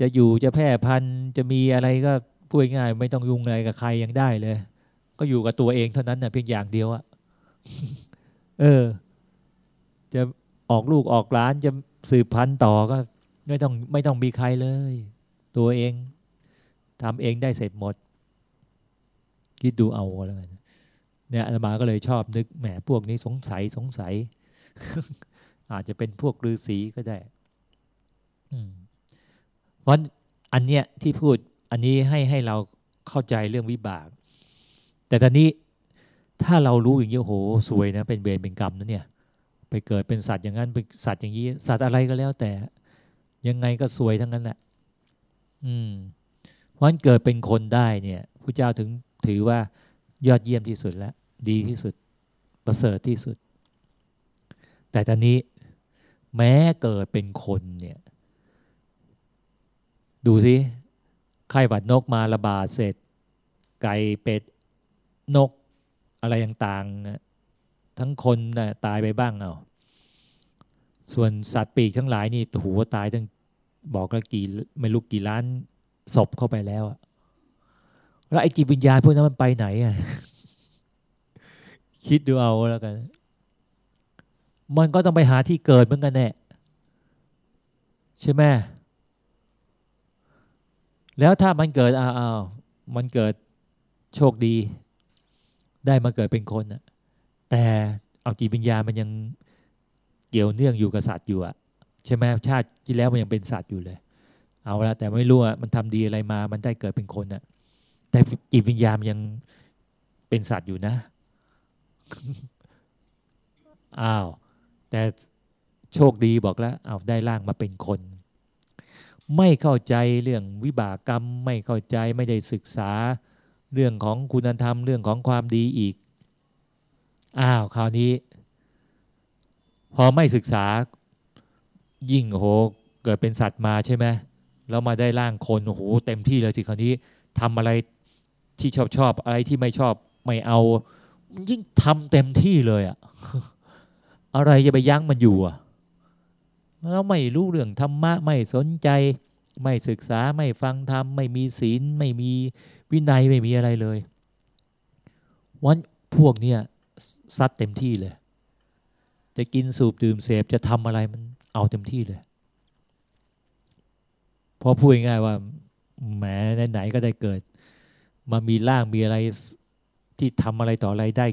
จะอยู่จะแพร่พันธุ์จะมีอะไรก็พูดง่ายไม่ต้องยุ่งอะไรกับใครยังได้เลย ก็อยู่กับตัวเองเท่านั้นนะเพียงอย่างเดียวอะเออ จะออกลูกออกหลานจะสืบพันธุ์ต่อก็ ไม่ต้องไม่ต้องมีใครเลย ตัวเองทำเองได้เสร็จหมด คิดดูเอาแล้วกันเนี่ยอาตมาก็เลยชอบนึกแหมพวกนี้สงสัยสงสัย อาจจะเป็นพวกฤาษีก็ได้ เพราะอันเนี้ยที่พูดอันนี้ให้ให้เราเข้าใจเรื่องวิบาก แต่ตอนนี้ถ้าเรารู้อย่างนี้โหสวยนะ เป็นเวรเป็นกรรมนะเนี่ย ไปเกิดเป็นสัตว์อย่างนั้นเป็นสัตว์อย่างนี้ สัตว์อะไรก็แล้วแต่ ยังไงก็สวยทั้งนั้นแหละอืมเพราะเกิดเป็นคนได้เนี่ยพระเจ้าถึงถือว่ายอดเยี่ยมที่สุดแล้ว ดีที่สุดประเสริฐที่สุด แต่ตอนนี้แม้เกิดเป็นคนเนี่ย ดูสิไข้หวัดนกมาระบาดเสร็จ ไก่เป็ดนกอะไรต่างทั้งคนนะตายไปบ้างเอาส่วนสัตว์ปีกทั้งหลายนี่หัวตายตั้งบอกแล้วกี่ไม่รู้กี่ล้านศพเข้าไปแล้วแล้วไอ้จิตวิญญาณพวกนั้นมันไปไหนอะคิดดูเอาแล้วกัน มันก็ต้องไปหาที่เกิดเหมือนกันแน่ใช่ไหม แล้วถ้ามันเกิดอ้าวมันเกิดโชคดี ได้มาเกิดเป็นคนอะแต่เอาจิตวิญญาณมันยังเกี่ยวเนื่องอยู่กับสัตว์อยู่อะใช่ไหมชาติที่แล้วมันยังเป็นสัตว์อยู่เลย เอาละแต่ไม่รู้อะมันทำดีอะไรมา มันได้เกิดเป็นคนอะแต่จิตวิญญาณยังเป็นสัตว์อยู่นะอ้าวแต่โชคดีบอกแล้วเอาได้ร่างมาเป็นคน ไม่เข้าใจเรื่องวิบากกรรม ไม่เข้าใจไม่ได้ศึกษา เรื่องของคุณธรรมเรื่องของความดีอีก อ้าวคราวนี้ พอไม่ศึกษายิ่งโหเกิดเป็นสัตว์มาใช่ไหมแล้วมาได้ร่างคนโอ้โหเต็มที่เลยสิคราวนี้ทำอะไรที่ชอบชอบอะไรที่ไม่ชอบไม่เอา ยิ่งทำเต็มที่เลยอะอะไรจะไปยั้งมันอยู่อะ แล้วไม่รู้เรื่องธรรมะไม่สนใจ ไม่ศึกษาไม่ฟังธรรมไม่มีศีล ไม่มีวินัยไม่มีอะไรเลย วันพวกเนี้ยซัดเต็มที่เลย จะกินสูบดื่มเสพจะทำอะไรมันเอาเต็มที่เลยพอพูดง่ายว่าแหมไหนๆก็ได้เกิด มามีร่างมีอะไรที่ทำอะไรต่ออะไรได้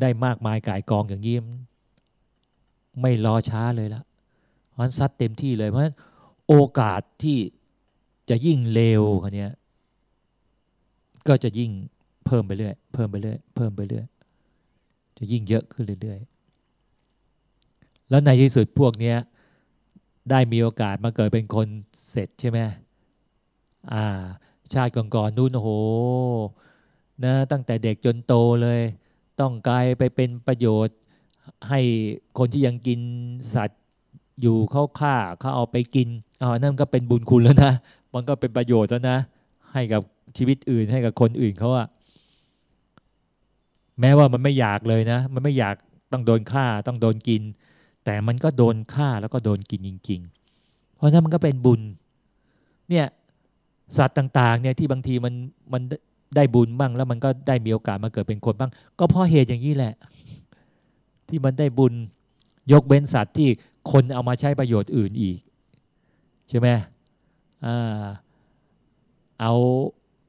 ได้มากมายกายกองอย่างนี้ไม่รอช้าเลยละ มันซัดเต็มที่เลยเพราะฉะนั้นโอกาสที่จะยิ่งเลวคนนี้ก็จะยิ่งเพิ่มไปเรื่อยเพิ่มไปเรื่อยเพิ่มไปเรื่อยจะยิ่งเยอะขึ้นเรื่อยๆแล้วในที่สุดพวกเนี้ยได้มีโอกาสมาเกิดเป็นคนเสร็จใช่ไหมอ่า ชาติก่อนๆนู่นโอ้โหนะตั้งแต่เด็กจนโตเลย ต้องกลายไปเป็นประโยชน์ให้คนที่ยังกินสัตว์ อยู่เขาฆ่าเขาเอาไปกินอ๋อนั่นก็เป็นบุญคุณแล้วนะ มันก็เป็นประโยชน์แล้วนะ ให้กับชีวิตอื่นให้กับคนอื่นเขาอะแม้ว่ามันไม่อยากเลยนะ มันไม่อยากต้องโดนฆ่าต้องโดนกิน แต่มันก็โดนฆ่าแล้วก็โดนกินจริง ๆ เพราะนั้นมันก็เป็นบุญ เนี่ยสัตว์ต่าง ๆ เนี่ยที่บางทีมันมันได้บุญบ้าง แล้วมันก็ได้มีโอกาสมาเกิดเป็นคนบ้าง ก็เพราะเหตุอย่างนี้แหละ ที่มันได้บุญยกเว้นสัตว์ที่ คนเอามาใช้ประโยชน์อื่นอีก ใช่ไหมเอา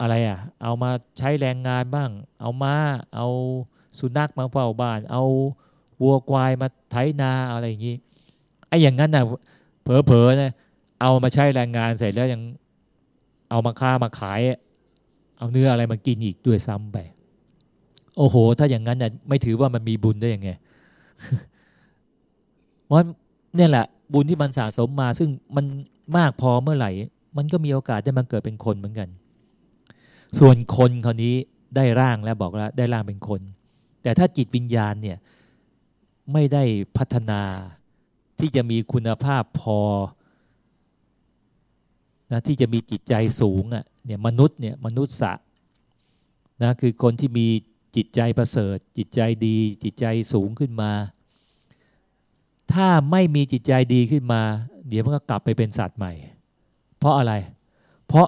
อะไรอะ เอามาใช้แรงงานบ้าง เอามา้า เอาสุนัขมาเฝ้าบ้าน เอาวัวควายมาไถนาอะไรอย่างนี้ไอ้อย่างนั้นน่ะเผลอๆนะเอามาใช้แรงงานเสร็จแล้วยังเอามาค้ามาขาย เอาเนื้ออะไรมากินอีกด้วยซ้ำไป โอ้โห ถ้าอย่างนั้นน่ะไม่ถือว่ามันมีบุญได้ยังไงเพราะ เนี่ยแหละ บุญที่มันสะสมมา ซึ่งมันมากพอเมื่อไหร่ มันก็มีโอกาสได้มาเกิดเป็นคนเหมือนกัน ส่วนคนคราวนี้ได้ร่างแล้วบอกแล้วได้ร่างเป็นคน แต่ถ้าจิตวิญญาณเนี่ยไม่ได้พัฒนาที่จะมีคุณภาพพอนะที่จะมีจิตใจสูงอะ่ะเนี่ยมนุษย์เนี่ยมนุษย์สะนะคือคนที่มีจิตใจประเสริฐ จิตใจดี จิตใจสูงขึ้นมา ถ้าไม่มีจิตใจดีขึ้นมา เดี๋ยวมันก็กลับไปเป็นสัตว์ใหม่ เพราะอะไร เพราะ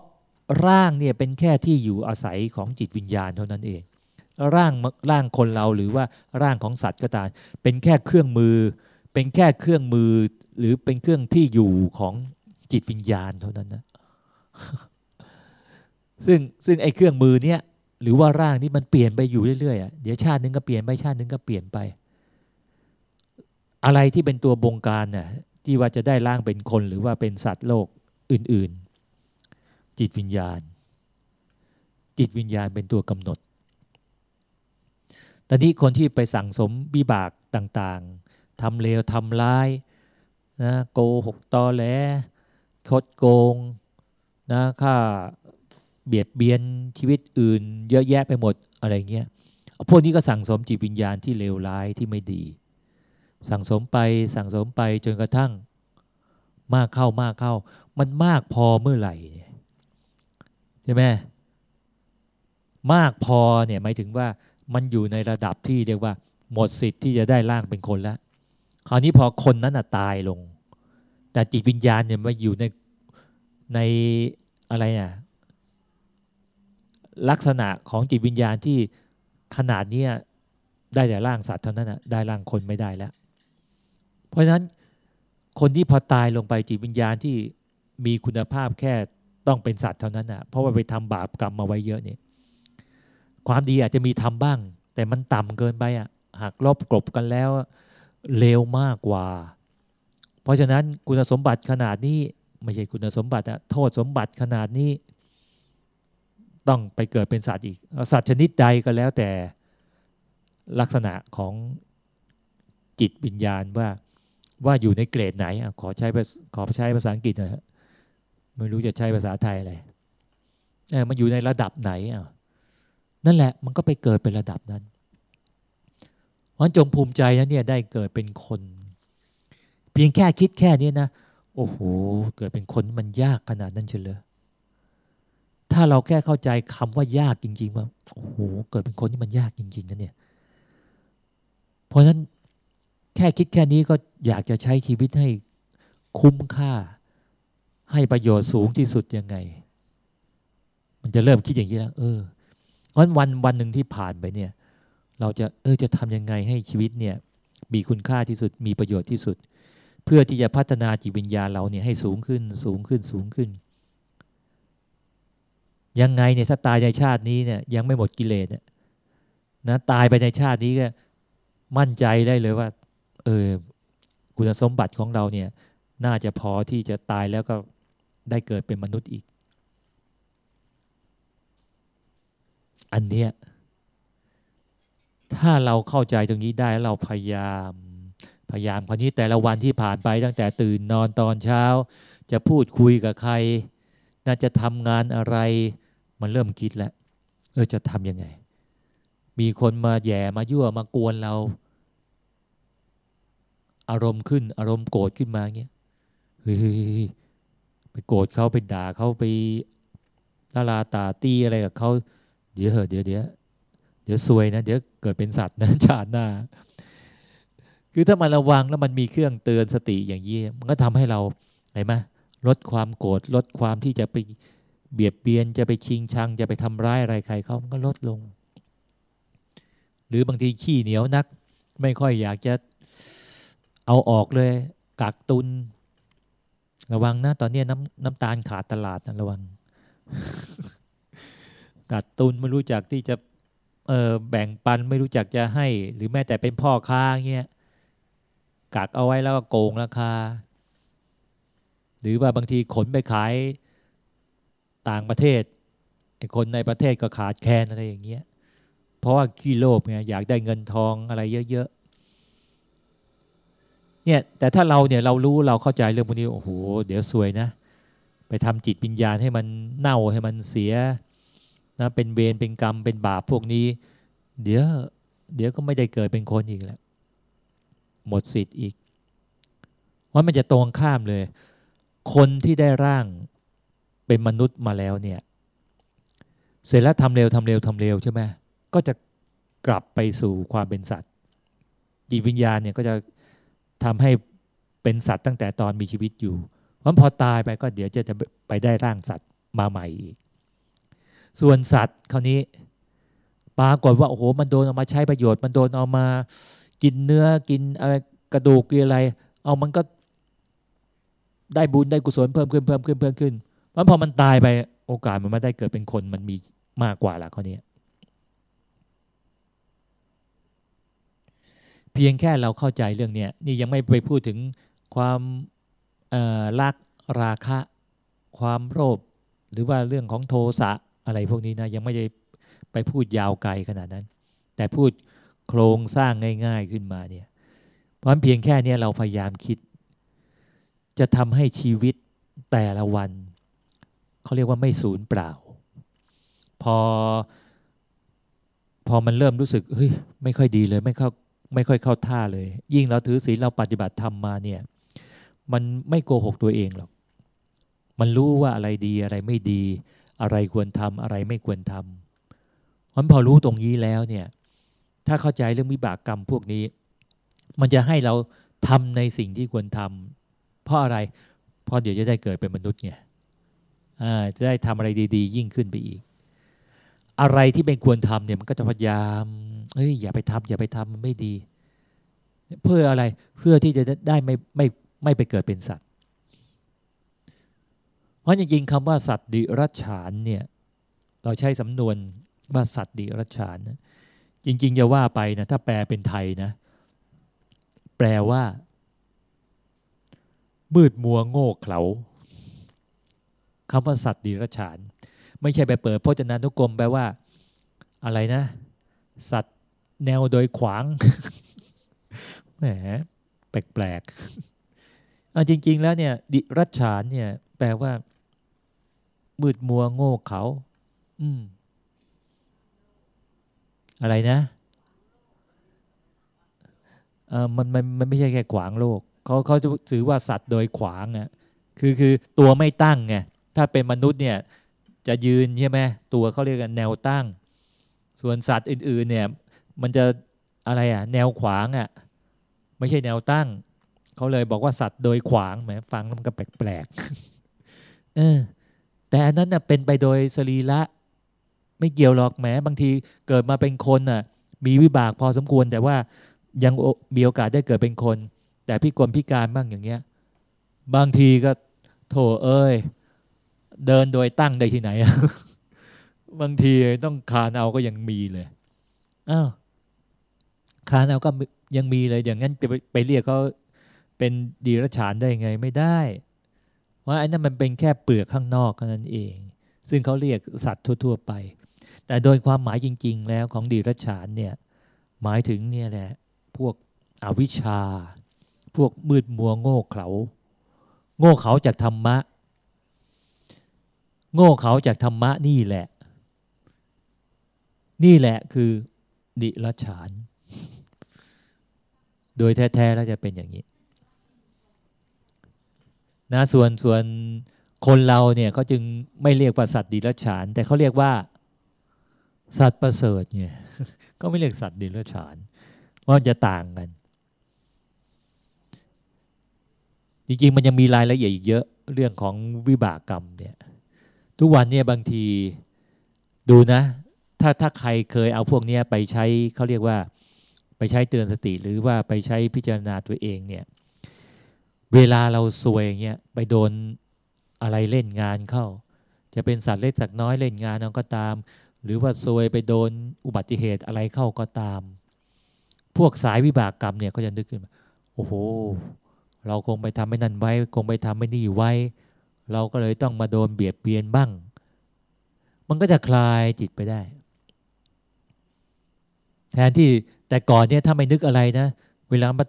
ร่างเนี่ยเป็นแค่ที่อยู่อาศัยของจิตวิญญาณเท่านั้นเอง ร่างร่างคนเราหรือว่าร่างของสัตว์ก็ตามเป็นแค่เครื่องมือ เป็นแค่เครื่องมือ หรือเป็นเครื่องที่อยู่ของจิตวิญญาณเท่านั้นนะซึ่งซึ่งไอ้เครื่องมือเนี้ยหรือว่าร่างนี้มันเปลี่ยนไปอยู่เรื่อยๆอะเดี๋ยวชาตินึงก็เปลี่ยนไปชาตินึงก็เปลี่ยนไป อะไรที่เป็นตัวบงการน่ะที่ว่าจะได้ร่างเป็นคนหรือว่าเป็นสัตว์โลกอื่น ๆ จิตวิญญาณ จิตวิญญาณเป็นตัวกำหนด ตอนนี้คนที่ไปสั่งสมบิบากต่างๆทำเลวทำร้ายนะโกหกตอแหลคดโกงนะค่าเบียดเบียนชีวิตอื่น เยอะแยะไปหมดอะไรเงี้ยพวกนี้ก็สั่งสมจิตวิญญาณที่เลวร้ายที่ไม่ดี สั่งสมไปสั่งสมไปจนกระทั่ง มากเข้ามากเข้า มันมากพอเมื่อไหร่ใช่ไหมมากพอเนี่ยหมายถึงว่ามันอยู่ในระดับที่เรียกว่า หมดสิทธิ์ที่จะได้ร่างเป็นคนแล้วคราวนี้พอคนนั้นตายลง แต่จิตวิญญาณเนี่ยมาอยู่ในในอะไรอะลักษณะของจิตวิญญาณที่ขนาดนี้ได้แต่ร่างสัตว์เท่านั้นอะได้ร่างคนไม่ได้แล้ว เพราะฉะนั้นคนที่พอตายลงไปจิตวิญญาณที่มีคุณภาพแค่ต้องเป็นสัตว์เท่านั้นอะเพราะว่าไปทำบาปกรรมมาไว้เยอะเนี่ยความดีอาจจะมีทำบ้าง แต่มันต่ำเกินไปอะหากลบกลบกันแล้วเลวมากกว่า เพราะฉะนั้นคุณสมบัติขนาดนี้ไม่ใช่คุณสมบัติอะโทษสมบัติขนาดนี้ ต้องไปเกิดเป็นสัตว์อีก สัตว์ชนิดใดก็แล้วแต่ลักษณะของจิตวิญญาณว่า ว่าอยู่ในเกรดไหนอขอใช้ขอใช้ภาษาอังกฤษหน่อยไม่รู้จะใช้ภาษาไทยอะไรเออมันอยู่ในระดับไหนอะนั่นแหละมันก็ไปเกิดเป็นระดับนั้นเพราะจงภูมิใจนะเนี่ยได้เกิดเป็นคน เพียงแค่คิดแค่นี้นะโอ้โหเกิดเป็นคนมันยากขนาดนั้นเฉลยถ้าเราแค่เข้าใจคำว่ายากจริงๆว่าโอ้โหเกิดเป็นคนที่มันยากจริงๆนะเนี่ย เพราะฉะนั้น แค่คิดแค่นี้ก็อยากจะใช้ชีวิตให้คุ้มค่า ให้ประโยชน์สูงที่สุดยังไง มันจะเริ่มคิดอย่างนี้แล้ว เออเพราะวันวันหนึ่งที่ผ่านไปเนี่ย เราจะเออจะทำยังไงให้ชีวิตเนี่ย มีคุณค่าที่สุดมีประโยชน์ที่สุด เพื่อที่จะพัฒนาจิตวิญญาณเราเนี่ยให้สูงขึ้นสูงขึ้นสูงขึ้น ยังไงเนี่ยถ้าตายในชาตินี้เนี่ยยังไม่หมดกิเลสเนี่ยนะตายไปในชาตินี้ก็มั่นใจได้เลยว่า เออคุณสมบัติของเราเนี่ย น่าจะพอที่จะตายแล้วก็ได้เกิดเป็นมนุษย์อีก อันเนี้ยถ้าเราเข้าใจตรงนี้ได้เราพยายามพยายามคนนี้แต่ละวันที่ผ่านไปตั้งแต่ตื่นนอนตอนเช้า จะพูดคุยกับใคร น่าจะทำงานอะไร มันเริ่มคิดแล้วเออจะทำยังไง มีคนมาแย่มายั่วมากวนเรา อารมณ์ขึ้น อารมณ์โกรธขึ้นมาเงี้ยเฮ้ยไปโกรธเขาไปด่าเขาไปลาลาตาตีอะไรกับเขาเดี๋ยวเหอะเดี๋ยวเดี๋ยวเดี๋ยวซวยนะ เดี๋ยวเกิดเป็นสัตว์นะชาติหน้า คือถ้ามันระวังแล้วมันมีเครื่องเตือนสติอย่างนี้มันก็ทำให้เราเห็นไหมลดความโกรธลดความที่จะไปเบียดเบียนจะไปชิงชัง จะไปทำร้ายอะไรใครเขามันก็ลดลง หรือบางทีขี้เหนียวนัก ไม่ค่อยอยากจะ เอาออกเลย กักตุน ระวังนะ ตอนนี้น้ำน้ำตาลขาดตลาดนะระวัง กักตุนไม่รู้จักที่จะเออแบ่งปันไม่รู้จักจะให้ หรือแม้แต่เป็นพ่อค้าเงี้ยกักเอาไว้แล้วก็โกงราคา หรือว่าบางทีขนไปขายต่างประเทศไอ้คนในประเทศก็ขาดแคลนอะไรอย่างเงี้ย เพราะว่าขี้โลภไงอยากได้เงินทองอะไรเยอะ เนี่ยแต่ถ้าเราเนี่ยเรารู้เราเข้าใจเรื่องพวกนี้โอ้โหเดี๋ยวสวยนะ ไปทำจิตวิญญาณให้มันเน่าให้มันเสียนะเป็นเวรเป็นกรรมเป็นบาปพวกนี้ เดี๋ยวเดี๋ยวก็ไม่ได้เกิดเป็นคนอีกแล้วหมดสิทธิ์อีกว่ามันจะตรงข้ามเลย คนที่ได้ร่างเป็นมนุษย์มาแล้วเนี่ย เสร็จแล้วทำเร็วทำเร็วทำเร็วใช่ไหมก็จะกลับไปสู่ความเป็นสัตว์จิตวิญญาณเนี่ยก็จะ ทำให้เป็นสัตว์ตั้งแต่ตอนมีชีวิตอยู่ เพราะพอตายไปก็เดี๋ยวจะจะไปได้ร่างสัตว์มาใหม่อีก ส่วนสัตว์คราวนี้ปรากฏว่าโอ้โหมันโดนเอามาใช้ประโยชน์ มันโดนเอามากินเนื้อกินอะไรกระดูกกินอะไร เอามันก็ได้บุญได้กุศลเพิ่มขึ้นเพิ่มขึ้นเพิ่มขึ้นเพราะพอมันตายไปโอกาสมันไม่ได้เกิดเป็นคนมันมีมากกว่าละข้อนี้ เพียงแค่เราเข้าใจเรื่องเนี้ยนี่ยังไม่ไปพูดถึงความรักราคะ ความโลภหรือว่าเรื่องของโทสะอะไรพวกนี้นะยังไม่ได้ไปพูดยาวไกลขนาดนั้น แต่พูดโครงสร้างง่าย ๆขึ้นมาเนี่ยเพราะเพียงแค่นี้เราพยายามคิด จะทำให้ชีวิตแต่ละวันเขาเรียกว่าไม่สูญเปล่า พอ พอมันเริ่มรู้สึกเฮ้ยไม่ค่อยดีเลย ไม่เข้า ไม่ค่อยเข้าท่าเลย ยิ่งเราถือศีลเราปฏิบัติธรรมมาเนี่ย มันไม่โกหกตัวเองหรอก มันรู้ว่าอะไรดีอะไรไม่ดี อะไรควรทำอะไรไม่ควรทำเพราะพอรู้ตรงนี้แล้วเนี่ย ถ้าเข้าใจเรื่องวิบากกรรมพวกนี้ มันจะให้เราทำในสิ่งที่ควรทำเพราะอะไร เพราะเดี๋ยวจะได้เกิดเป็นมนุษย์ไงจะได้ทำอะไรดี ๆ ยิ่งขึ้นไปอีก อะไรที่เป็นควรทำเนี่ยมันก็จะพยายามเฮ้ยอย่าไปทำอย่าไปทำมันไม่ดี เพื่ออะไรเพื่อที่จะได้ไม่ไม่ไม่ไปเกิดเป็นสัตว์ เพราะจริงๆคำว่าสัตว์ดิรัจฉานเนี่ยเราใช้สำนวนว่าสัตว์ดิรัจฉานนะจริงๆจะว่าไปนะถ้าแปลเป็นไทยนะ แปลว่า มืดมัวโง่เขลาคำว่าสัตว์ดิรัจฉาน ไม่ใช่ไปเปิดพจนานุกรมแปลว่า อะไรนะ สัตว์แนวโดยขวางแหมแปลกๆเอาจริง ๆ แล้วเนี่ย ดิรัจฉานเนี่ย แปลว่า มืดมัวโง่เขา อืม อะไรนะเออมันมันมันไม่ใช่แค่ขวางโลกเขาเขาจะถือว่าสัตว์โดยขวางอะคือคือตัวไม่ตั้งไงถ้าเป็นมนุษย์เนี่ย จะยืนใช่ไหมตัวเขาเรียกกันแนวตั้ง ส่วนสัตว์อื่น ๆ เนี่ย มันจะอะไรอะ แนวขวางอะ ไม่ใช่แนวตั้งเขาเลยบอกว่าสัตว์โดยขวางแหมฟังแล้วมันก็แปลกๆเออ แต่อันนั้นน่ะเป็นไปโดยสรีระไม่เกี่ยวหรอกแหมบางทีเกิดมาเป็นคนน่ะ มีวิบากพอสมควร แต่ว่ายังมีโอกาสได้เกิดเป็นคน แต่พิกลพิการบ้างอย่างเงี้ย บางทีก็โถเอ้ย เดินโดยตั้งได้ที่ไหน บางทีต้องคานเอาก็ยังมีเลยอ้าวคานเอาก็ยังมีเลย อย่างนั้นจะไปเรียกเขาเป็นดีรฉานได้ไงไม่ได้ ว่าไอ้นั่นมันเป็นแค่เปลือกข้างนอกเท่านั้นเอง ซึ่งเขาเรียกสัตว์ทั่ว ๆ ไป แต่โดยความหมายจริง ๆ แล้วของดีรัฉานเนี่ย หมายถึงเนี่ยแหละพวกอวิชชา พวกมืดมัวโง่เขลาโง่เขาจากธรรมะ โง่เขาจากธรรมะนี่แหละ นี่แหละคือ ดิรัฉาน โดยแท้ๆแล้วจะเป็นอย่างนี้นะส่วนส่วนคนเราเนี่ยเขาจึงไม่เรียกว่าสัตว์ดิรัฉาน แต่เขาเรียกว่า สัตว์ประเสริฐไงก็ไม่เรียกสัตว์ดิลฉานเพราะจะต่างกัน จริงๆมันยังมีรายละเอียดอีกเยอะเรื่องของวิบากกรรมเนี่ย ทุกวันเนี่ยบางทีดูนะ ถ้าถ้าใครเคยเอาพวกนี้ไปใช้เขาเรียกว่า ไปใช้เตือนสติหรือว่าไปใช้พิจารณาตัวเองเนี่ย เวลาเราซวยเงี้ยไปโดนอะไรเล่นงานเข้า จะเป็นสัตว์เล็กสัตว์น้อยเล่นงานเราก็ตาม หรือว่าซวยไปโดนอุบัติเหตุอะไรเข้าก็ตาม พวกสายวิบากกรรมเนี่ยก็จะนึกขึ้นมาโอ้โห เราคงไปทำไม่นั่นไว้ คงไปทำไม่นี่ไว้ เราก็เลยต้องมาโดนเบียดเบียนบ้าง มันก็จะคลายจิตไปได้ แทนที่แต่ก่อนเนี่ยถ้าไม่นึกอะไรนะ เวลามา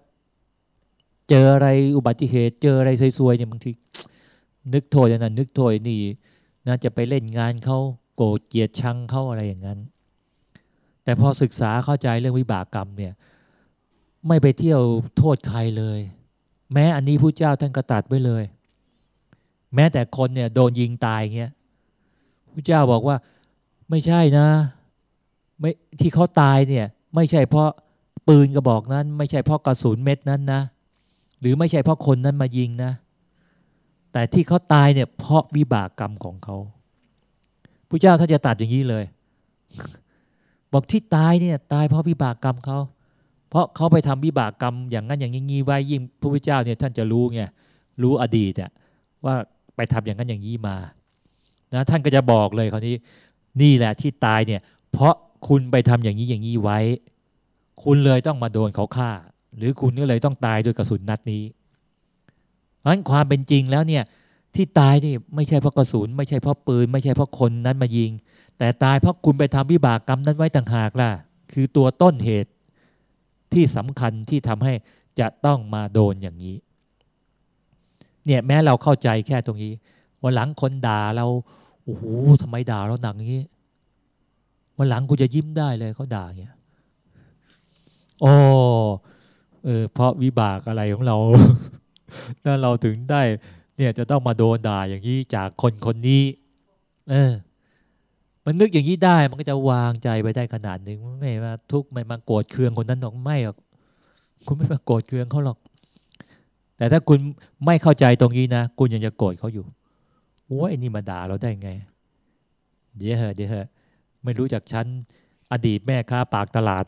เจออะไรอุบัติเหตุ เจออะไรซวยๆเนี่ยบางทีนึกโทษอย่างนั้น นึกโทษนี่น่าจะไปเล่นงานเขาโกรธเกลียดชังเขาอะไรอย่างนั้น แต่พอศึกษาเข้าใจเรื่องวิบากกรรมเนี่ย ไม่ไปเที่ยวโทษใครเลย แม้อันนี้ผู้เจ้าท่านก็ตัดไว้เลย แม้แต่คนเนี่ยโดนยิงตายเงี้ยผู้เจ้าบอกว่าไม่ใช่นะไม่ที่เขาตายเนี่ย ไม่ใช่เพราะปืนกระบอกนั้น ไม่ใช่เพราะกระสุนเม็ดนั้นนะ หรือไม่ใช่เพราะคนนั้นมายิงนะ แต่ที่เขาตายเนี่ย เพราะวิบากกรรมของเขาพระเจ้าท่านจะตัดอย่างนี้เลย บอกที่ตายเนี่ย ตายเพราะวิบากกรรมเขาเพราะเขาไปทำวิบากกรรมอย่างนั้นอย่างนี้ไว้ยิ่งพระพุทธเจ้าเนี่ยท่านจะรู้ไงรู้อดีตอะว่า ไปทำอย่างนั้นอย่างนี้มานะท่านก็จะบอกเลยคราวนี้นี่แหละที่ตายเนี่ย เพราะคุณไปทำอย่างนี้อย่างนี้ไว้ คุณเลยต้องมาโดนเขาฆ่า หรือคุณก็เลยต้องตายด้วยกระสุนนัดนี้เพราะฉะนั้นความเป็นจริงแล้วเนี่ยที่ตายนี่ไม่ใช่เพราะกระสุนไม่ใช่เพราะปืน ไม่ใช่เพราะคนนั้นมายิง แต่ตายเพราะคุณไปทำวิบากกรรมนั้นไว้ต่างหากล่ะ คือตัวต้นเหตุที่สำคัญที่ทำให้จะต้องมาโดนอย่างนี้ เนี่ยแม้เราเข้าใจแค่ตรงนี้ วันหลังคนด่าเราโอ้โหทำไมด่าเราหนักอย่างนี้ วันหลังกูจะยิ้มได้เลยเขาด่าเนี่ยโอ้เออเพราะวิบากอะไรของเรานั่นเราถึงได้ เนี่ยจะต้องมาโดนด่าอย่างนี้จากคนคนนี้ เออ มันนึกอย่างนี้ได้ มันก็จะวางใจไปได้ขนาดหนึ่งไม่มาทุกข์ไม่มาโกรธเคืองคนนั้นหรอกไม่หรอกคุณไม่มาโกรธเคืองเขาหรอก แต่ถ้าคุณไม่เข้าใจตรงนี้นะคุณยังจะโกรธเขาอยู่โอ้ยนี่มาด่าเราได้ไง เดี๋ยวเหอะเดี๋ยวเหอะไม่รู้จักชั้นอดีตแม่ค้าปากตลาด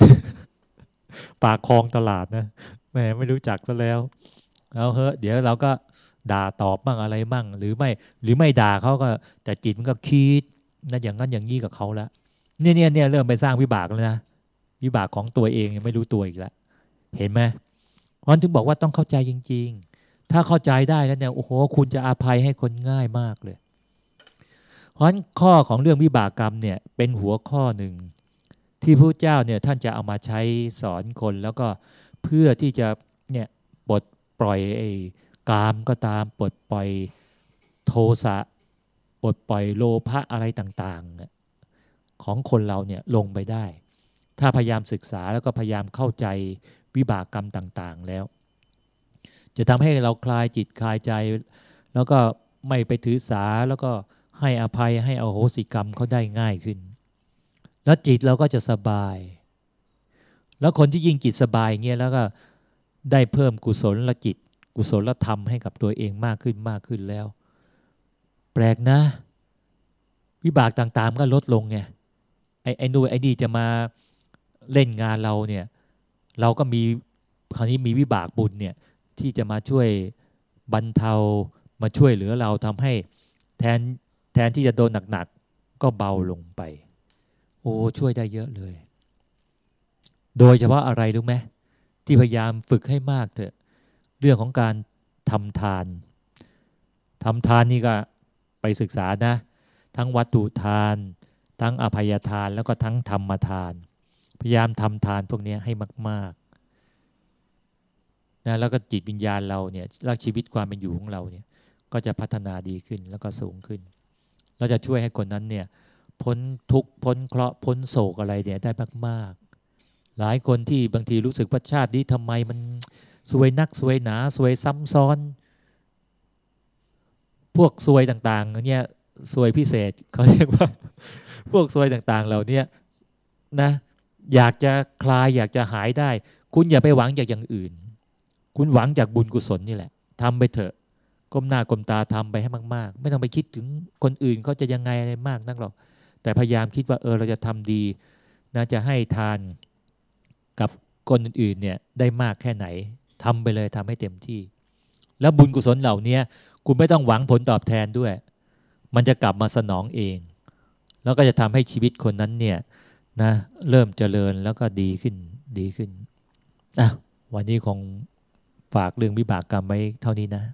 ปากคลองตลาดนะแม่ไม่รู้จักซะแล้วเอาเฮ้เดี๋ยวเราก็ด่าตอบบ้างอะไรบ้างหรือไม่ หรือไม่ด่าเขาก็ แต่จิตมันก็คิดนะอย่างนั้นอย่างนี้กับเขาแล้วเนี่ยเนี่ยเนี่ยเริ่มไปสร้างวิบากแล้วนะวิบากของตัวเองยังไม่รู้ตัวอีกแล้วเห็นไหม เพราะถึงบอกว่าต้องเข้าใจจริง ๆ ถ้าเข้าใจได้แล้วเนี่ยโอ้โห คุณจะอาภัยให้คนง่ายมากเลย เพราะข้อของเรื่องวิบากกรรมเนี่ยเป็นหัวข้อหนึ่ง ที่พระเจ้าเนี่ยท่านจะเอามาใช้สอนคนแล้วก็เพื่อที่จะเนี่ยปลดปล่อยไอ้กามก็ตามปลดปล่อยโทสะปลดปล่อยโลภะอะไรต่างๆ ของคนเราเนี่ยลงไปได้ ถ้าพยายามศึกษาแล้วก็พยายามเข้าใจ วิบากกรรมต่างๆแล้ว จะทำให้เราคลายจิตคลายใจ แล้วก็ไม่ไปถือสาแล้วก็ให้อภัยให้อโหสิกรรมเขาได้ง่ายขึ้น แล้วจิตเราก็จะสบาย แล้วคนที่ยิ่งจิตสบายเงี้ยแล้วก็ได้เพิ่มกุศลละจิต กุศลธรรมให้กับตัวเองมากขึ้นมากขึ้นแล้ว แปลกนะ วิบากต่างๆก็ลดลงไงไอ้ไอ้นู่นไอ้นี่จะมาเล่นงานเราเนี่ย เราก็มีคราวนี้มีวิบากบุญเนี่ยที่จะมาช่วยบรรเทามาช่วยเหลือเราทำให้แทนแทนที่จะโดนหนักๆก็เบาลงไป โอ้ช่วยได้เยอะเลย โดยเฉพาะอะไรรู้ไหมที่พยายามฝึกให้มากเถอะ เรื่องของการทำทานทำทานนี่ก็ไปศึกษานะ ทั้งวัตถุทาน ทั้งอภัยทานแล้วก็ทั้งธรรมทาน พยายามทำทานพวกนี้ให้มากๆนะแล้วก็จิตวิญญาณเราเนี่ยรักชีวิตความเป็นอยู่ของเราเนี่ยก็จะพัฒนาดีขึ้นแล้วก็สูงขึ้น เราจะช่วยให้คนนั้นเนี่ยพ้นทุกข์พ้นเคราะห์พ้นโศกอะไรเนี่ยได้มากๆ หลายคนที่บางทีรู้สึกว่าชาตินี้ทำไมมันสวยนักสวยหนาสวยซ้ำซ้อน พวกสวยต่างๆเนี่ยสวยพิเศษเขาเรียกว่า พวกสวยต่างๆ เหล่านี้นะ อยากจะคลายอยากจะหายได้ คุณอย่าไปหวังจากอย่างอื่น คุณหวังจากบุญกุศลนี่แหละทำไปเถอะก้มหน้าก้มตาทำไปให้มาก ๆ ไม่ต้องไปคิดถึงคนอื่นเขาจะยังไงอะไรมากนักหรอกแต่พยายามคิดว่าเออเราจะทำดีนะจะให้ทานกับคนอื่นๆเนี่ยได้มากแค่ไหนทำไปเลยทำให้เต็มที่ แล้วบุญกุศลเหล่านี้คุณไม่ต้องหวังผลตอบแทนด้วย มันจะกลับมาสนองเอง แล้วก็จะทำให้ชีวิตคนนั้นเนี่ย นะเริ่มเจริญแล้วก็ดีขึ้นดีขึ้นอะวันนี้คงฝากเรื่องวิบากกรรมไว้เท่านี้นะ